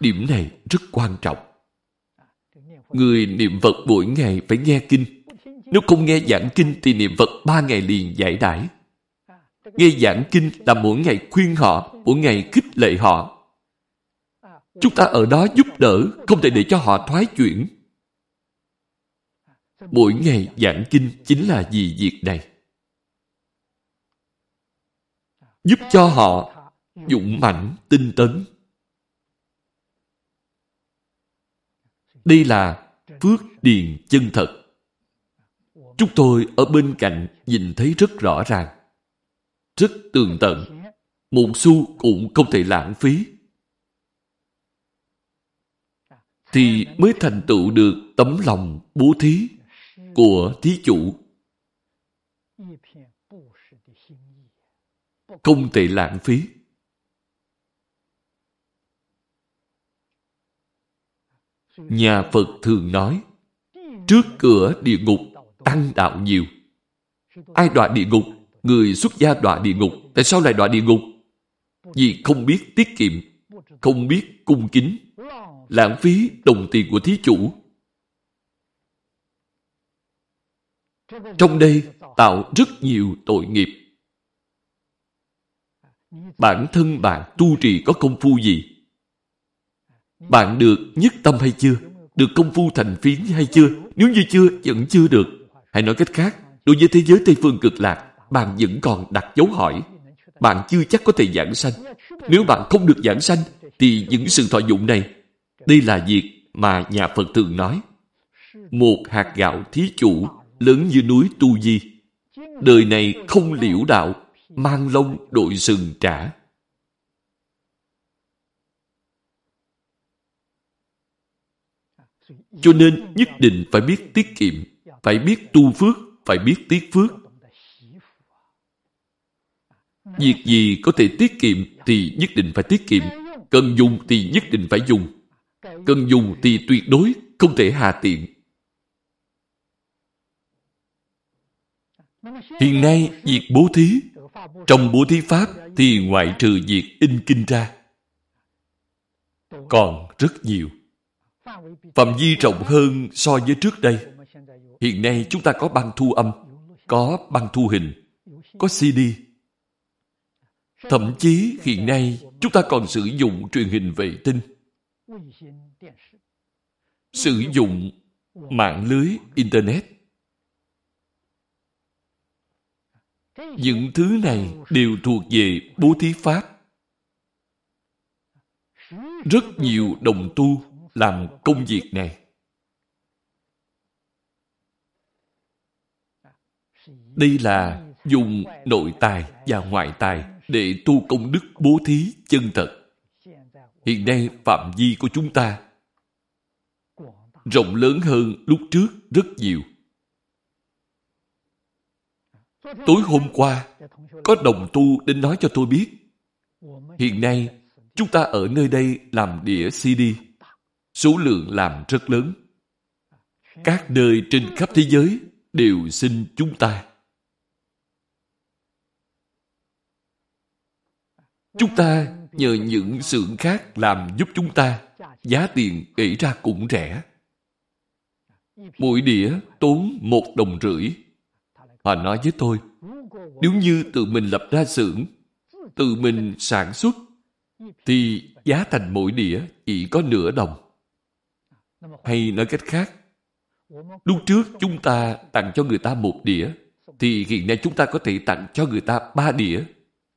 Điểm này rất quan trọng. Người niệm Phật mỗi ngày phải nghe kinh. Nếu không nghe giảng kinh thì niệm Phật ba ngày liền giải đãi. Nghe giảng kinh là mỗi ngày khuyên họ, mỗi ngày khích lệ họ. Chúng ta ở đó giúp đỡ, không thể để cho họ thoái chuyển. Mỗi ngày giảng kinh chính là vì việc này. Giúp cho họ dũng mãnh tinh tấn. Đây là phước điền chân thật. Chúng tôi ở bên cạnh nhìn thấy rất rõ ràng, rất tường tận. Một xu cũng không thể lãng phí. Thì mới thành tựu được tấm lòng bố thí của thí chủ. Không thể lãng phí. Nhà Phật thường nói, trước cửa địa ngục tăng đạo nhiều. Ai đọa địa ngục? Người xuất gia đọa địa ngục. Tại sao lại đọa địa ngục? Vì không biết tiết kiệm, không biết cung kính, lãng phí đồng tiền của thí chủ. Trong đây tạo rất nhiều tội nghiệp. Bản thân bạn tu trì có công phu gì? Bạn được nhất tâm hay chưa? Được công phu thành phiến hay chưa? Nếu như chưa, vẫn chưa được. Hãy nói cách khác, đối với thế giới Tây Phương cực lạc, bạn vẫn còn đặt dấu hỏi. Bạn chưa chắc có thể giảng sanh. Nếu bạn không được giảng sanh, thì những sự thọ dụng này, đây là việc mà nhà Phật thường nói. Một hạt gạo thí chủ lớn như núi Tu Di. Đời này không liễu đạo, mang lông đội sừng trả. Cho nên nhất định phải biết tiết kiệm, phải biết tu phước, phải biết tiết phước. Việc gì có thể tiết kiệm thì nhất định phải tiết kiệm. Cần dùng thì nhất định phải dùng. Cần dùng thì tuyệt đối không thể hà tiện. Hiện nay, việc bố thí, trong bố thí Pháp thì ngoại trừ việc in kinh ra, còn rất nhiều. Phạm vi rộng hơn so với trước đây. Hiện nay chúng ta có băng thu âm, có băng thu hình, có CD. Thậm chí hiện nay, chúng ta còn sử dụng truyền hình vệ tinh. Sử dụng mạng lưới Internet. Những thứ này đều thuộc về bố thí Pháp. Rất nhiều đồng tu làm công việc này. Đây là dùng nội tài và ngoại tài để tu công đức bố thí chân thật. Hiện nay phạm vi của chúng ta rộng lớn hơn lúc trước rất nhiều. Tối hôm qua, có đồng tu đến nói cho tôi biết, hiện nay chúng ta ở nơi đây làm đĩa CD, số lượng làm rất lớn. Các nơi trên khắp thế giới đều xin chúng ta. Chúng ta nhờ những xưởng khác làm giúp chúng ta, giá tiền nghĩ ra cũng rẻ. Mỗi đĩa tốn một đồng rưỡi. Họ nói với tôi, nếu như tự mình lập ra xưởng, tự mình sản xuất, thì giá thành mỗi đĩa chỉ có nửa đồng. Hay nói cách khác, lúc trước chúng ta tặng cho người ta một đĩa, thì hiện nay chúng ta có thể tặng cho người ta ba đĩa.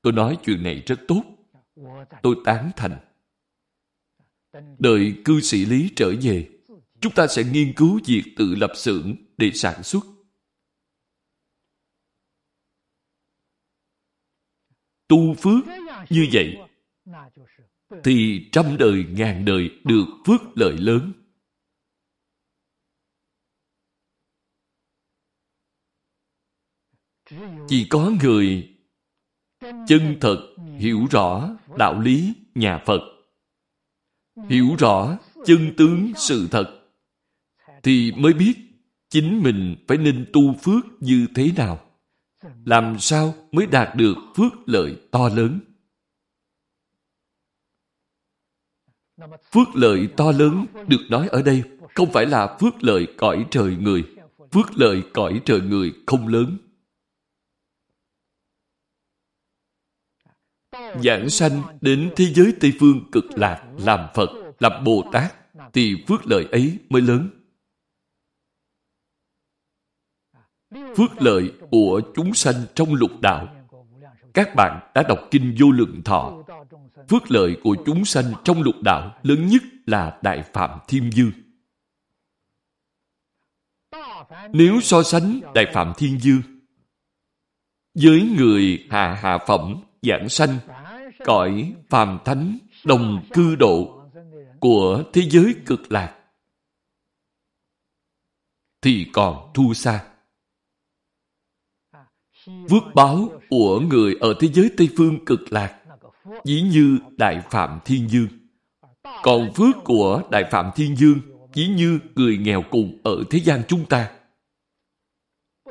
Tôi nói chuyện này rất tốt. Tôi tán thành. Đợi cư sĩ lý trở về, chúng ta sẽ nghiên cứu việc tự lập xưởng để sản xuất. Tu phước như vậy, thì trăm đời ngàn đời được phước lợi lớn. Chỉ có người chân thật hiểu rõ đạo lý nhà Phật, hiểu rõ chân tướng sự thật, thì mới biết chính mình phải nên tu phước như thế nào. Làm sao mới đạt được phước lợi to lớn? Phước lợi to lớn được nói ở đây không phải là phước lợi cõi trời người. Phước lợi cõi trời người không lớn. Giảng sanh đến thế giới Tây Phương cực lạc làm Phật, làm Bồ Tát, thì phước lợi ấy mới lớn. phước lợi của chúng sanh trong lục đạo. Các bạn đã đọc kinh vô lượng thọ. Phước lợi của chúng sanh trong lục đạo lớn nhất là Đại Phạm Thiên Dương. Nếu so sánh Đại Phạm Thiên Dương với người hạ hạ phẩm giảng sanh, cõi phàm thánh, đồng cư độ của thế giới cực lạc thì còn thu xa. Phước báo của người ở thế giới Tây Phương cực lạc, ví như Đại Phạm Thiên Dương. Còn phước của Đại Phạm Thiên Dương, ví như người nghèo cùng ở thế gian chúng ta.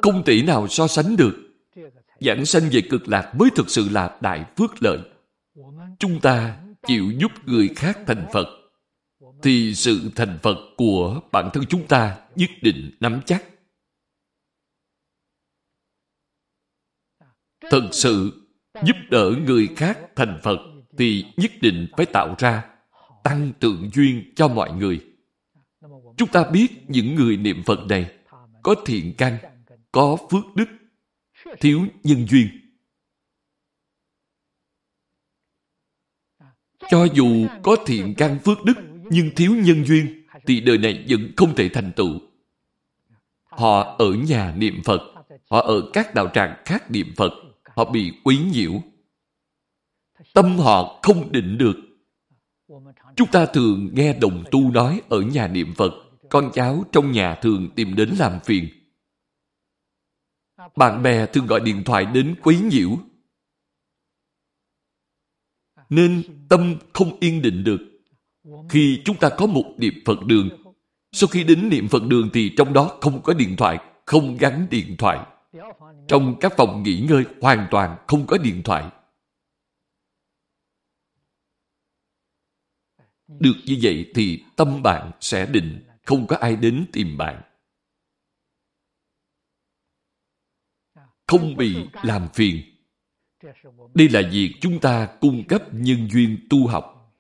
Không tỷ nào so sánh được. Giảng sanh về cực lạc mới thực sự là đại phước lợi. Chúng ta chịu giúp người khác thành Phật, thì sự thành Phật của bản thân chúng ta nhất định nắm chắc. Thật sự giúp đỡ người khác thành Phật thì nhất định phải tạo ra tăng tượng duyên cho mọi người. Chúng ta biết những người niệm Phật này có thiện căn, có phước đức, thiếu nhân duyên. Cho dù có thiện căn phước đức nhưng thiếu nhân duyên thì đời này vẫn không thể thành tựu. Họ ở nhà niệm Phật, họ ở các đạo tràng khác niệm Phật, họ bị quấy nhiễu. Tâm họ không định được. Chúng ta thường nghe đồng tu nói ở nhà niệm Phật, con cháu trong nhà thường tìm đến làm phiền. Bạn bè thường gọi điện thoại đến quấy nhiễu. Nên tâm không yên định được. Khi chúng ta có một niệm Phật đường, sau khi đến niệm Phật đường thì trong đó không có điện thoại, không gắn điện thoại. Trong các phòng nghỉ ngơi hoàn toàn không có điện thoại. Được như vậy thì tâm bạn sẽ định, không có ai đến tìm bạn. Không bị làm phiền. Đây là việc chúng ta cung cấp nhân duyên tu học.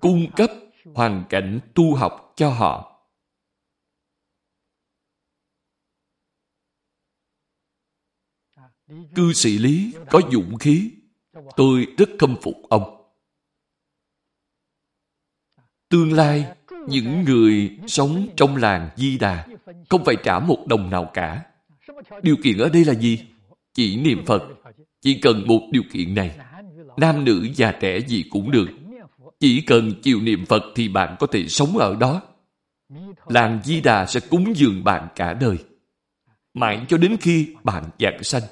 Cung cấp hoàn cảnh tu học cho họ. Cư sĩ Lý có dũng khí. Tôi rất khâm phục ông. Tương lai, những người sống trong làng Di Đà không phải trả một đồng nào cả. Điều kiện ở đây là gì? Chỉ niệm Phật. Chỉ cần một điều kiện này. Nam nữ già trẻ gì cũng được. Chỉ cần chịu niệm Phật thì bạn có thể sống ở đó. Làng Di Đà sẽ cúng dường bạn cả đời. Mãi cho đến khi bạn dạng sanh.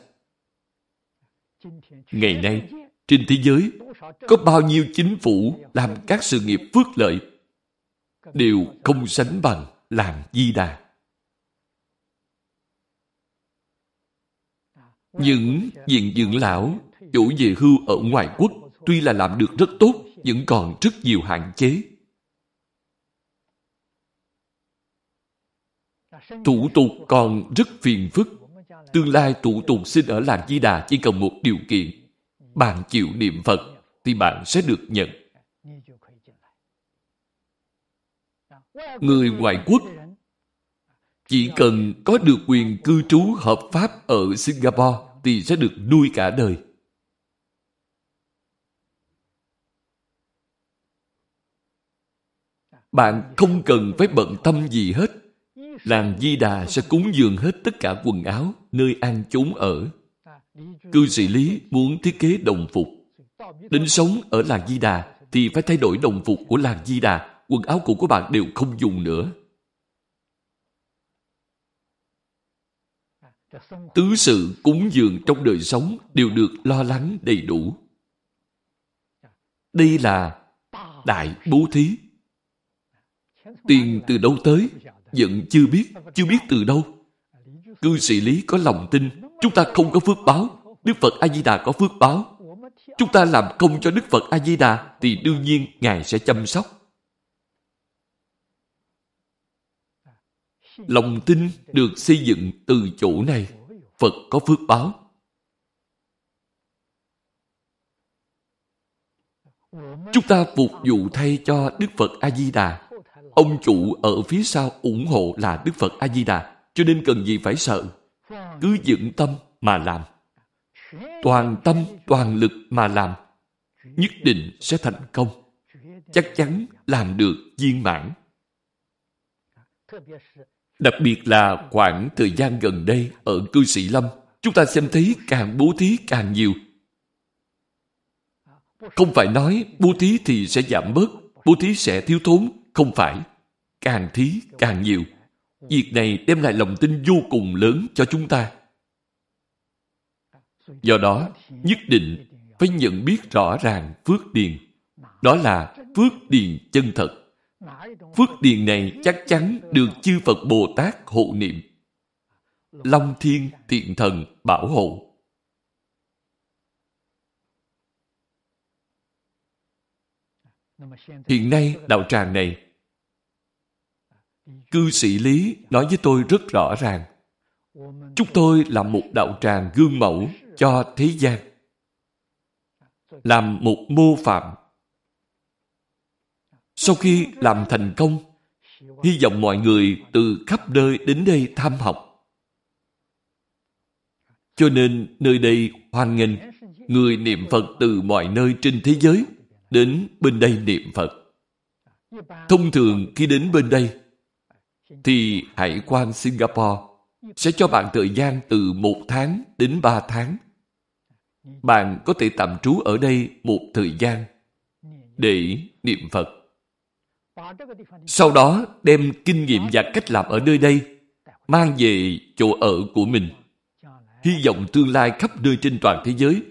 Ngày nay, trên thế giới, có bao nhiêu chính phủ làm các sự nghiệp phước lợi đều không sánh bằng làng Di Đà. Những diện dưỡng lão, chủ về hưu ở ngoài quốc tuy là làm được rất tốt, vẫn còn rất nhiều hạn chế. Thủ tục còn rất phiền phức. Tương lai thủ tục xin ở làng Di Đà chỉ cần một điều kiện. Bạn chịu niệm Phật thì bạn sẽ được nhận. Người ngoại quốc chỉ cần có được quyền cư trú hợp pháp ở Singapore thì sẽ được nuôi cả đời. Bạn không cần phải bận tâm gì hết. Làng Di Đà sẽ cúng dường hết tất cả quần áo, nơi ăn chốn ở. Cư sĩ Lý muốn thiết kế đồng phục. Đến sống ở làng Di Đà thì phải thay đổi đồng phục của làng Di Đà. Quần áo cũ của bạn đều không dùng nữa. Tứ sự cúng dường trong đời sống đều được lo lắng đầy đủ. Đây là đại bố thí. Tiền từ đâu tới, vẫn chưa biết, chưa biết từ đâu. Cư sĩ lý có lòng tin, chúng ta không có phước báo, Đức Phật A-di-đà có phước báo. Chúng ta làm công cho Đức Phật A-di-đà thì đương nhiên Ngài sẽ chăm sóc. Lòng tin được xây dựng từ chỗ này. Phật có phước báo. Chúng ta phục vụ thay cho Đức Phật A-di-đà Ông chủ ở phía sau ủng hộ là Đức Phật A-di-đà. Cho nên cần gì phải sợ. Cứ dựng tâm mà làm. Toàn tâm, toàn lực mà làm. Nhất định sẽ thành công. Chắc chắn làm được viên mãn. Đặc biệt là khoảng thời gian gần đây ở cư sĩ Lâm, chúng ta xem thấy càng bố thí càng nhiều. Không phải nói bố thí thì sẽ giảm bớt, bố thí sẽ thiếu thốn, không phải. Càng thí càng nhiều. Việc này đem lại lòng tin vô cùng lớn cho chúng ta. Do đó, nhất định phải nhận biết rõ ràng phước điền. Đó là phước điền chân thật. Phước điền này chắc chắn được chư Phật Bồ Tát hộ niệm. Long Thiên Thiện Thần bảo hộ. Hiện nay, đạo tràng này, cư sĩ Lý nói với tôi rất rõ ràng. Chúng tôi là một đạo tràng gương mẫu cho thế gian. Làm một mô phạm. Sau khi làm thành công, hy vọng mọi người từ khắp nơi đến đây tham học. Cho nên nơi đây hoan nghênh người niệm Phật từ mọi nơi trên thế giới đến bên đây niệm Phật. Thông thường khi đến bên đây, thì Hải quan Singapore sẽ cho bạn thời gian từ một tháng đến ba tháng. Bạn có thể tạm trú ở đây một thời gian để niệm Phật. Sau đó đem kinh nghiệm và cách làm ở nơi đây, mang về chỗ ở của mình. Hy vọng tương lai khắp nơi trên toàn thế giới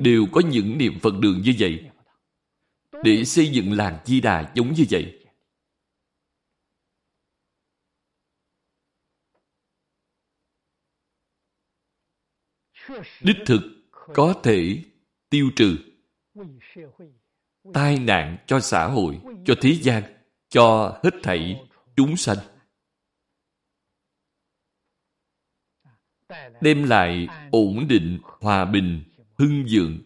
đều có những niệm Phật đường như vậy, để xây dựng làng Di Đà giống như vậy. Đích thực có thể tiêu trừ tai nạn cho xã hội, cho thế gian, cho hết thảy chúng sanh. Đem lại ổn định, hòa bình, hưng vượng.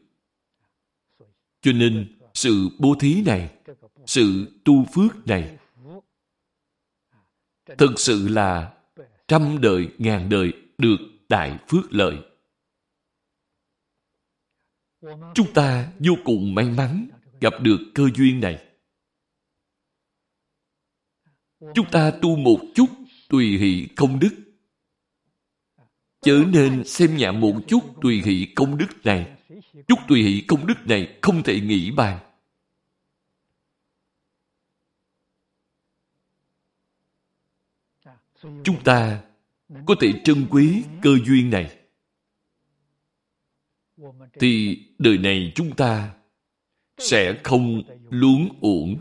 Cho nên, sự bố thí này, sự tu phước này, thực sự là trăm đời, ngàn đời được đại phước lợi. Chúng ta vô cùng may mắn gặp được cơ duyên này. Chúng ta tu một chút tùy hỷ công đức. Chớ nên xem nhẹ một chút tùy hỷ công đức này. Chút tùy hỷ công đức này không thể nghĩ bàn. Chúng ta có thể trân quý cơ duyên này thì đời này chúng ta sẽ không luống uổng.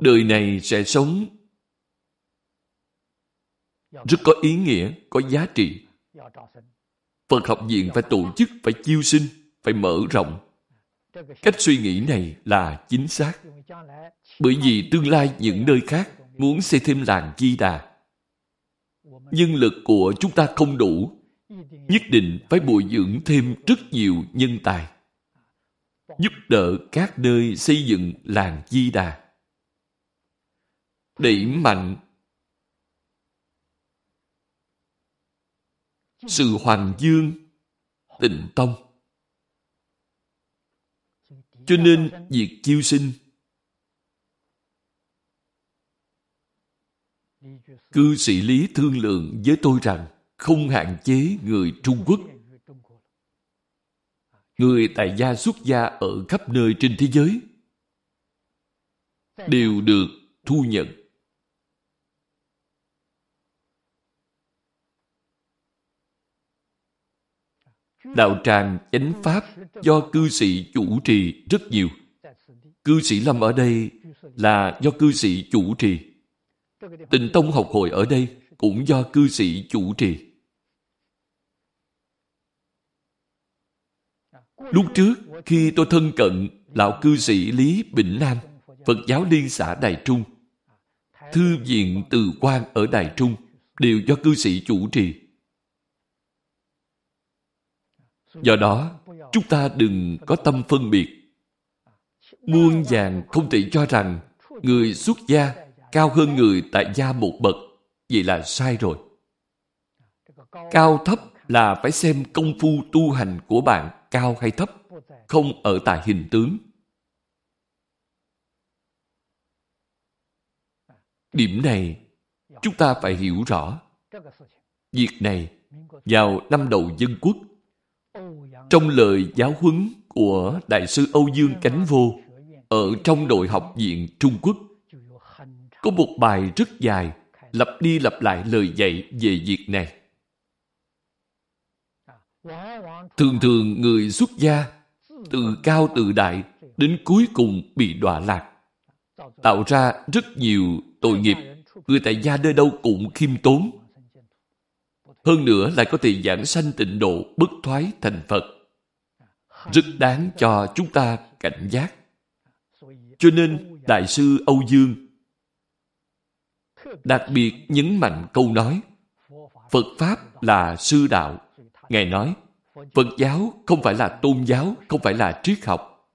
Đời này sẽ sống rất có ý nghĩa, có giá trị. Phật học viện phải tổ chức, phải chiêu sinh, phải mở rộng. Cách suy nghĩ này là chính xác. Bởi vì tương lai những nơi khác muốn xây thêm làng Di Đà. Nhân lực của chúng ta không đủ. Nhất định phải bồi dưỡng thêm rất nhiều nhân tài. Giúp đỡ các nơi xây dựng làng Di Đà. Đẩy mạnh sự hoàng dương, tịnh tông cho nên việc chiêu sinh cư sĩ lý thương lượng với tôi rằng không hạn chế người trung quốc người tại gia xuất gia ở khắp nơi trên thế giới đều được thu nhận đạo tràng chánh pháp do cư sĩ chủ trì rất nhiều. Cư sĩ Lâm ở đây là do cư sĩ chủ trì. Tịnh Tông học hội ở đây cũng do cư sĩ chủ trì. Lúc trước, khi tôi thân cận lão cư sĩ Lý Bình Nam, Phật giáo Liên xã Đài Trung, Thư viện Từ quan ở Đài Trung đều do cư sĩ chủ trì. Do đó, chúng ta đừng có tâm phân biệt. Muôn vàng không thể cho rằng người xuất gia cao hơn người tại gia một bậc. Vậy là sai rồi. Cao thấp là phải xem công phu tu hành của bạn cao hay thấp, không ở tại hình tướng. Điểm này, chúng ta phải hiểu rõ. Việc này, vào năm đầu dân quốc, trong lời giáo huấn của Đại sư Âu Dương Cánh Vô ở trong đội học viện Trung Quốc, có một bài rất dài lặp đi lặp lại lời dạy về việc này. Thường thường người xuất gia từ cao tự đại đến cuối cùng bị đọa lạc. Tạo ra rất nhiều tội nghiệp người tại gia nơi đâu cũng khiêm tốn. Hơn nữa lại có thể giảng sanh tịnh độ bất thoái thành Phật. Rất đáng cho chúng ta cảnh giác. Cho nên Đại sư Âu Dương đặc biệt nhấn mạnh câu nói Phật Pháp là sư đạo. Ngài nói, Phật giáo không phải là tôn giáo, không phải là triết học,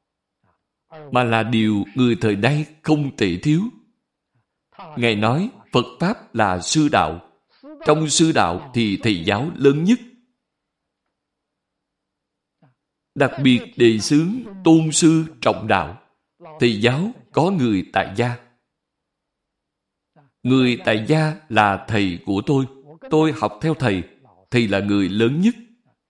mà là điều người thời nay không thể thiếu. Ngài nói, Phật Pháp là sư đạo. Trong sư đạo thì thầy giáo lớn nhất. Đặc biệt đề xướng tôn sư trọng đạo. Thầy giáo có người tại gia. Người tại gia là thầy của tôi. Tôi học theo thầy. Thầy là người lớn nhất.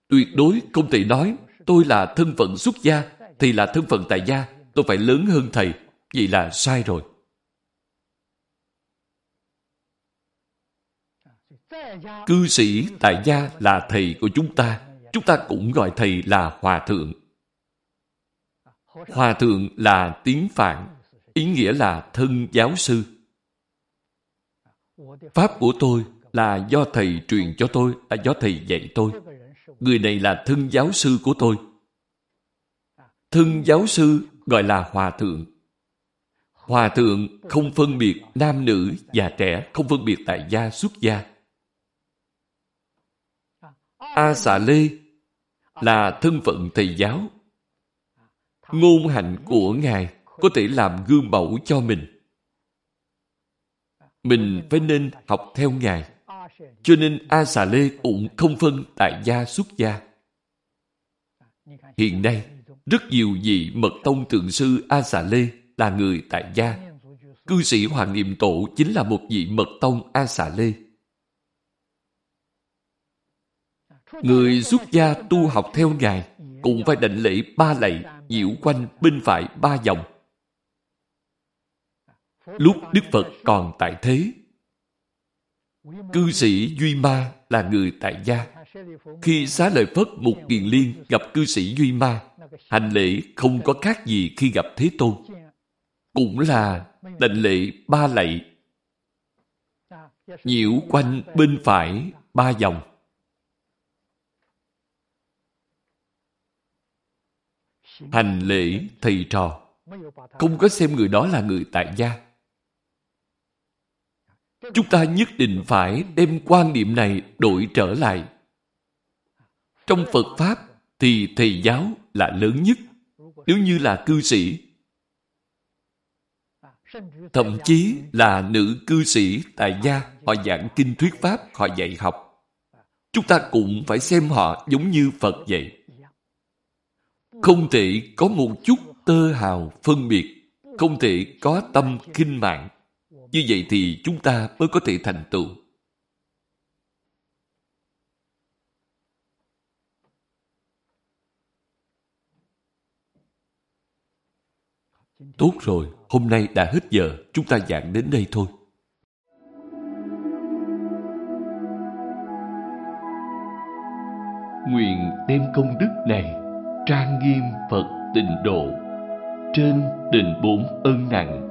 Tuyệt đối không thể nói tôi là thân phận xuất gia, thì là thân phận tại gia. Tôi phải lớn hơn thầy. Vậy là sai rồi. Cư sĩ tại gia là thầy của chúng ta. Chúng ta cũng gọi thầy là hòa thượng. Hòa thượng là tiếng Phạn, ý nghĩa là thân giáo sư. Pháp của tôi là do thầy truyền cho tôi, là do thầy dạy tôi. Người này là thân giáo sư của tôi. Thân giáo sư gọi là hòa thượng. Hòa thượng không phân biệt nam nữ, già trẻ, không phân biệt tại gia, xuất gia. A xà lê là thân phận thầy giáo. Ngôn hạnh của Ngài có thể làm gương mẫu cho mình. Mình phải nên học theo Ngài. Cho nên A xà lê cũng không phân tại gia xuất gia. Hiện nay, rất nhiều vị mật tông thượng sư A xà lê là người tại gia. Cư sĩ Hoàng Niệm Tổ chính là một vị mật tông A xà lê. Người xuất gia tu học theo Ngài cũng phải đảnh lễ ba lạy diễu quanh bên phải ba vòng. Lúc Đức Phật còn tại thế, cư sĩ Duy Ma là người tại gia. Khi xá lợi Phất một kiền liên gặp cư sĩ Duy Ma, hành lễ không có khác gì khi gặp Thế Tôn. Cũng là đảnh lễ ba lạy, nhiễu quanh bên phải ba vòng. hành lễ thầy trò không có xem người đó là người tại gia chúng ta nhất định phải đem quan niệm này đổi trở lại. Trong phật pháp thì thầy giáo là lớn nhất nếu như là cư sĩ. Thậm chí là nữ cư sĩ tại gia họ giảng kinh thuyết pháp họ dạy học. Chúng ta cũng phải xem họ giống như phật vậy. Không thể có một chút tơ hào phân biệt, không thể có tâm kinh mạng. Như vậy thì chúng ta mới có thể thành tựu. Tốt rồi, hôm nay đã hết giờ, chúng ta giảng đến đây thôi. Nguyện đem công đức này trang nghiêm Phật tịnh độ trên đền bốn ân nặng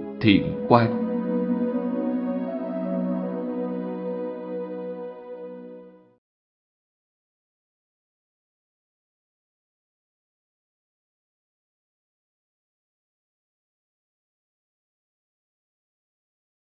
Thiện quan.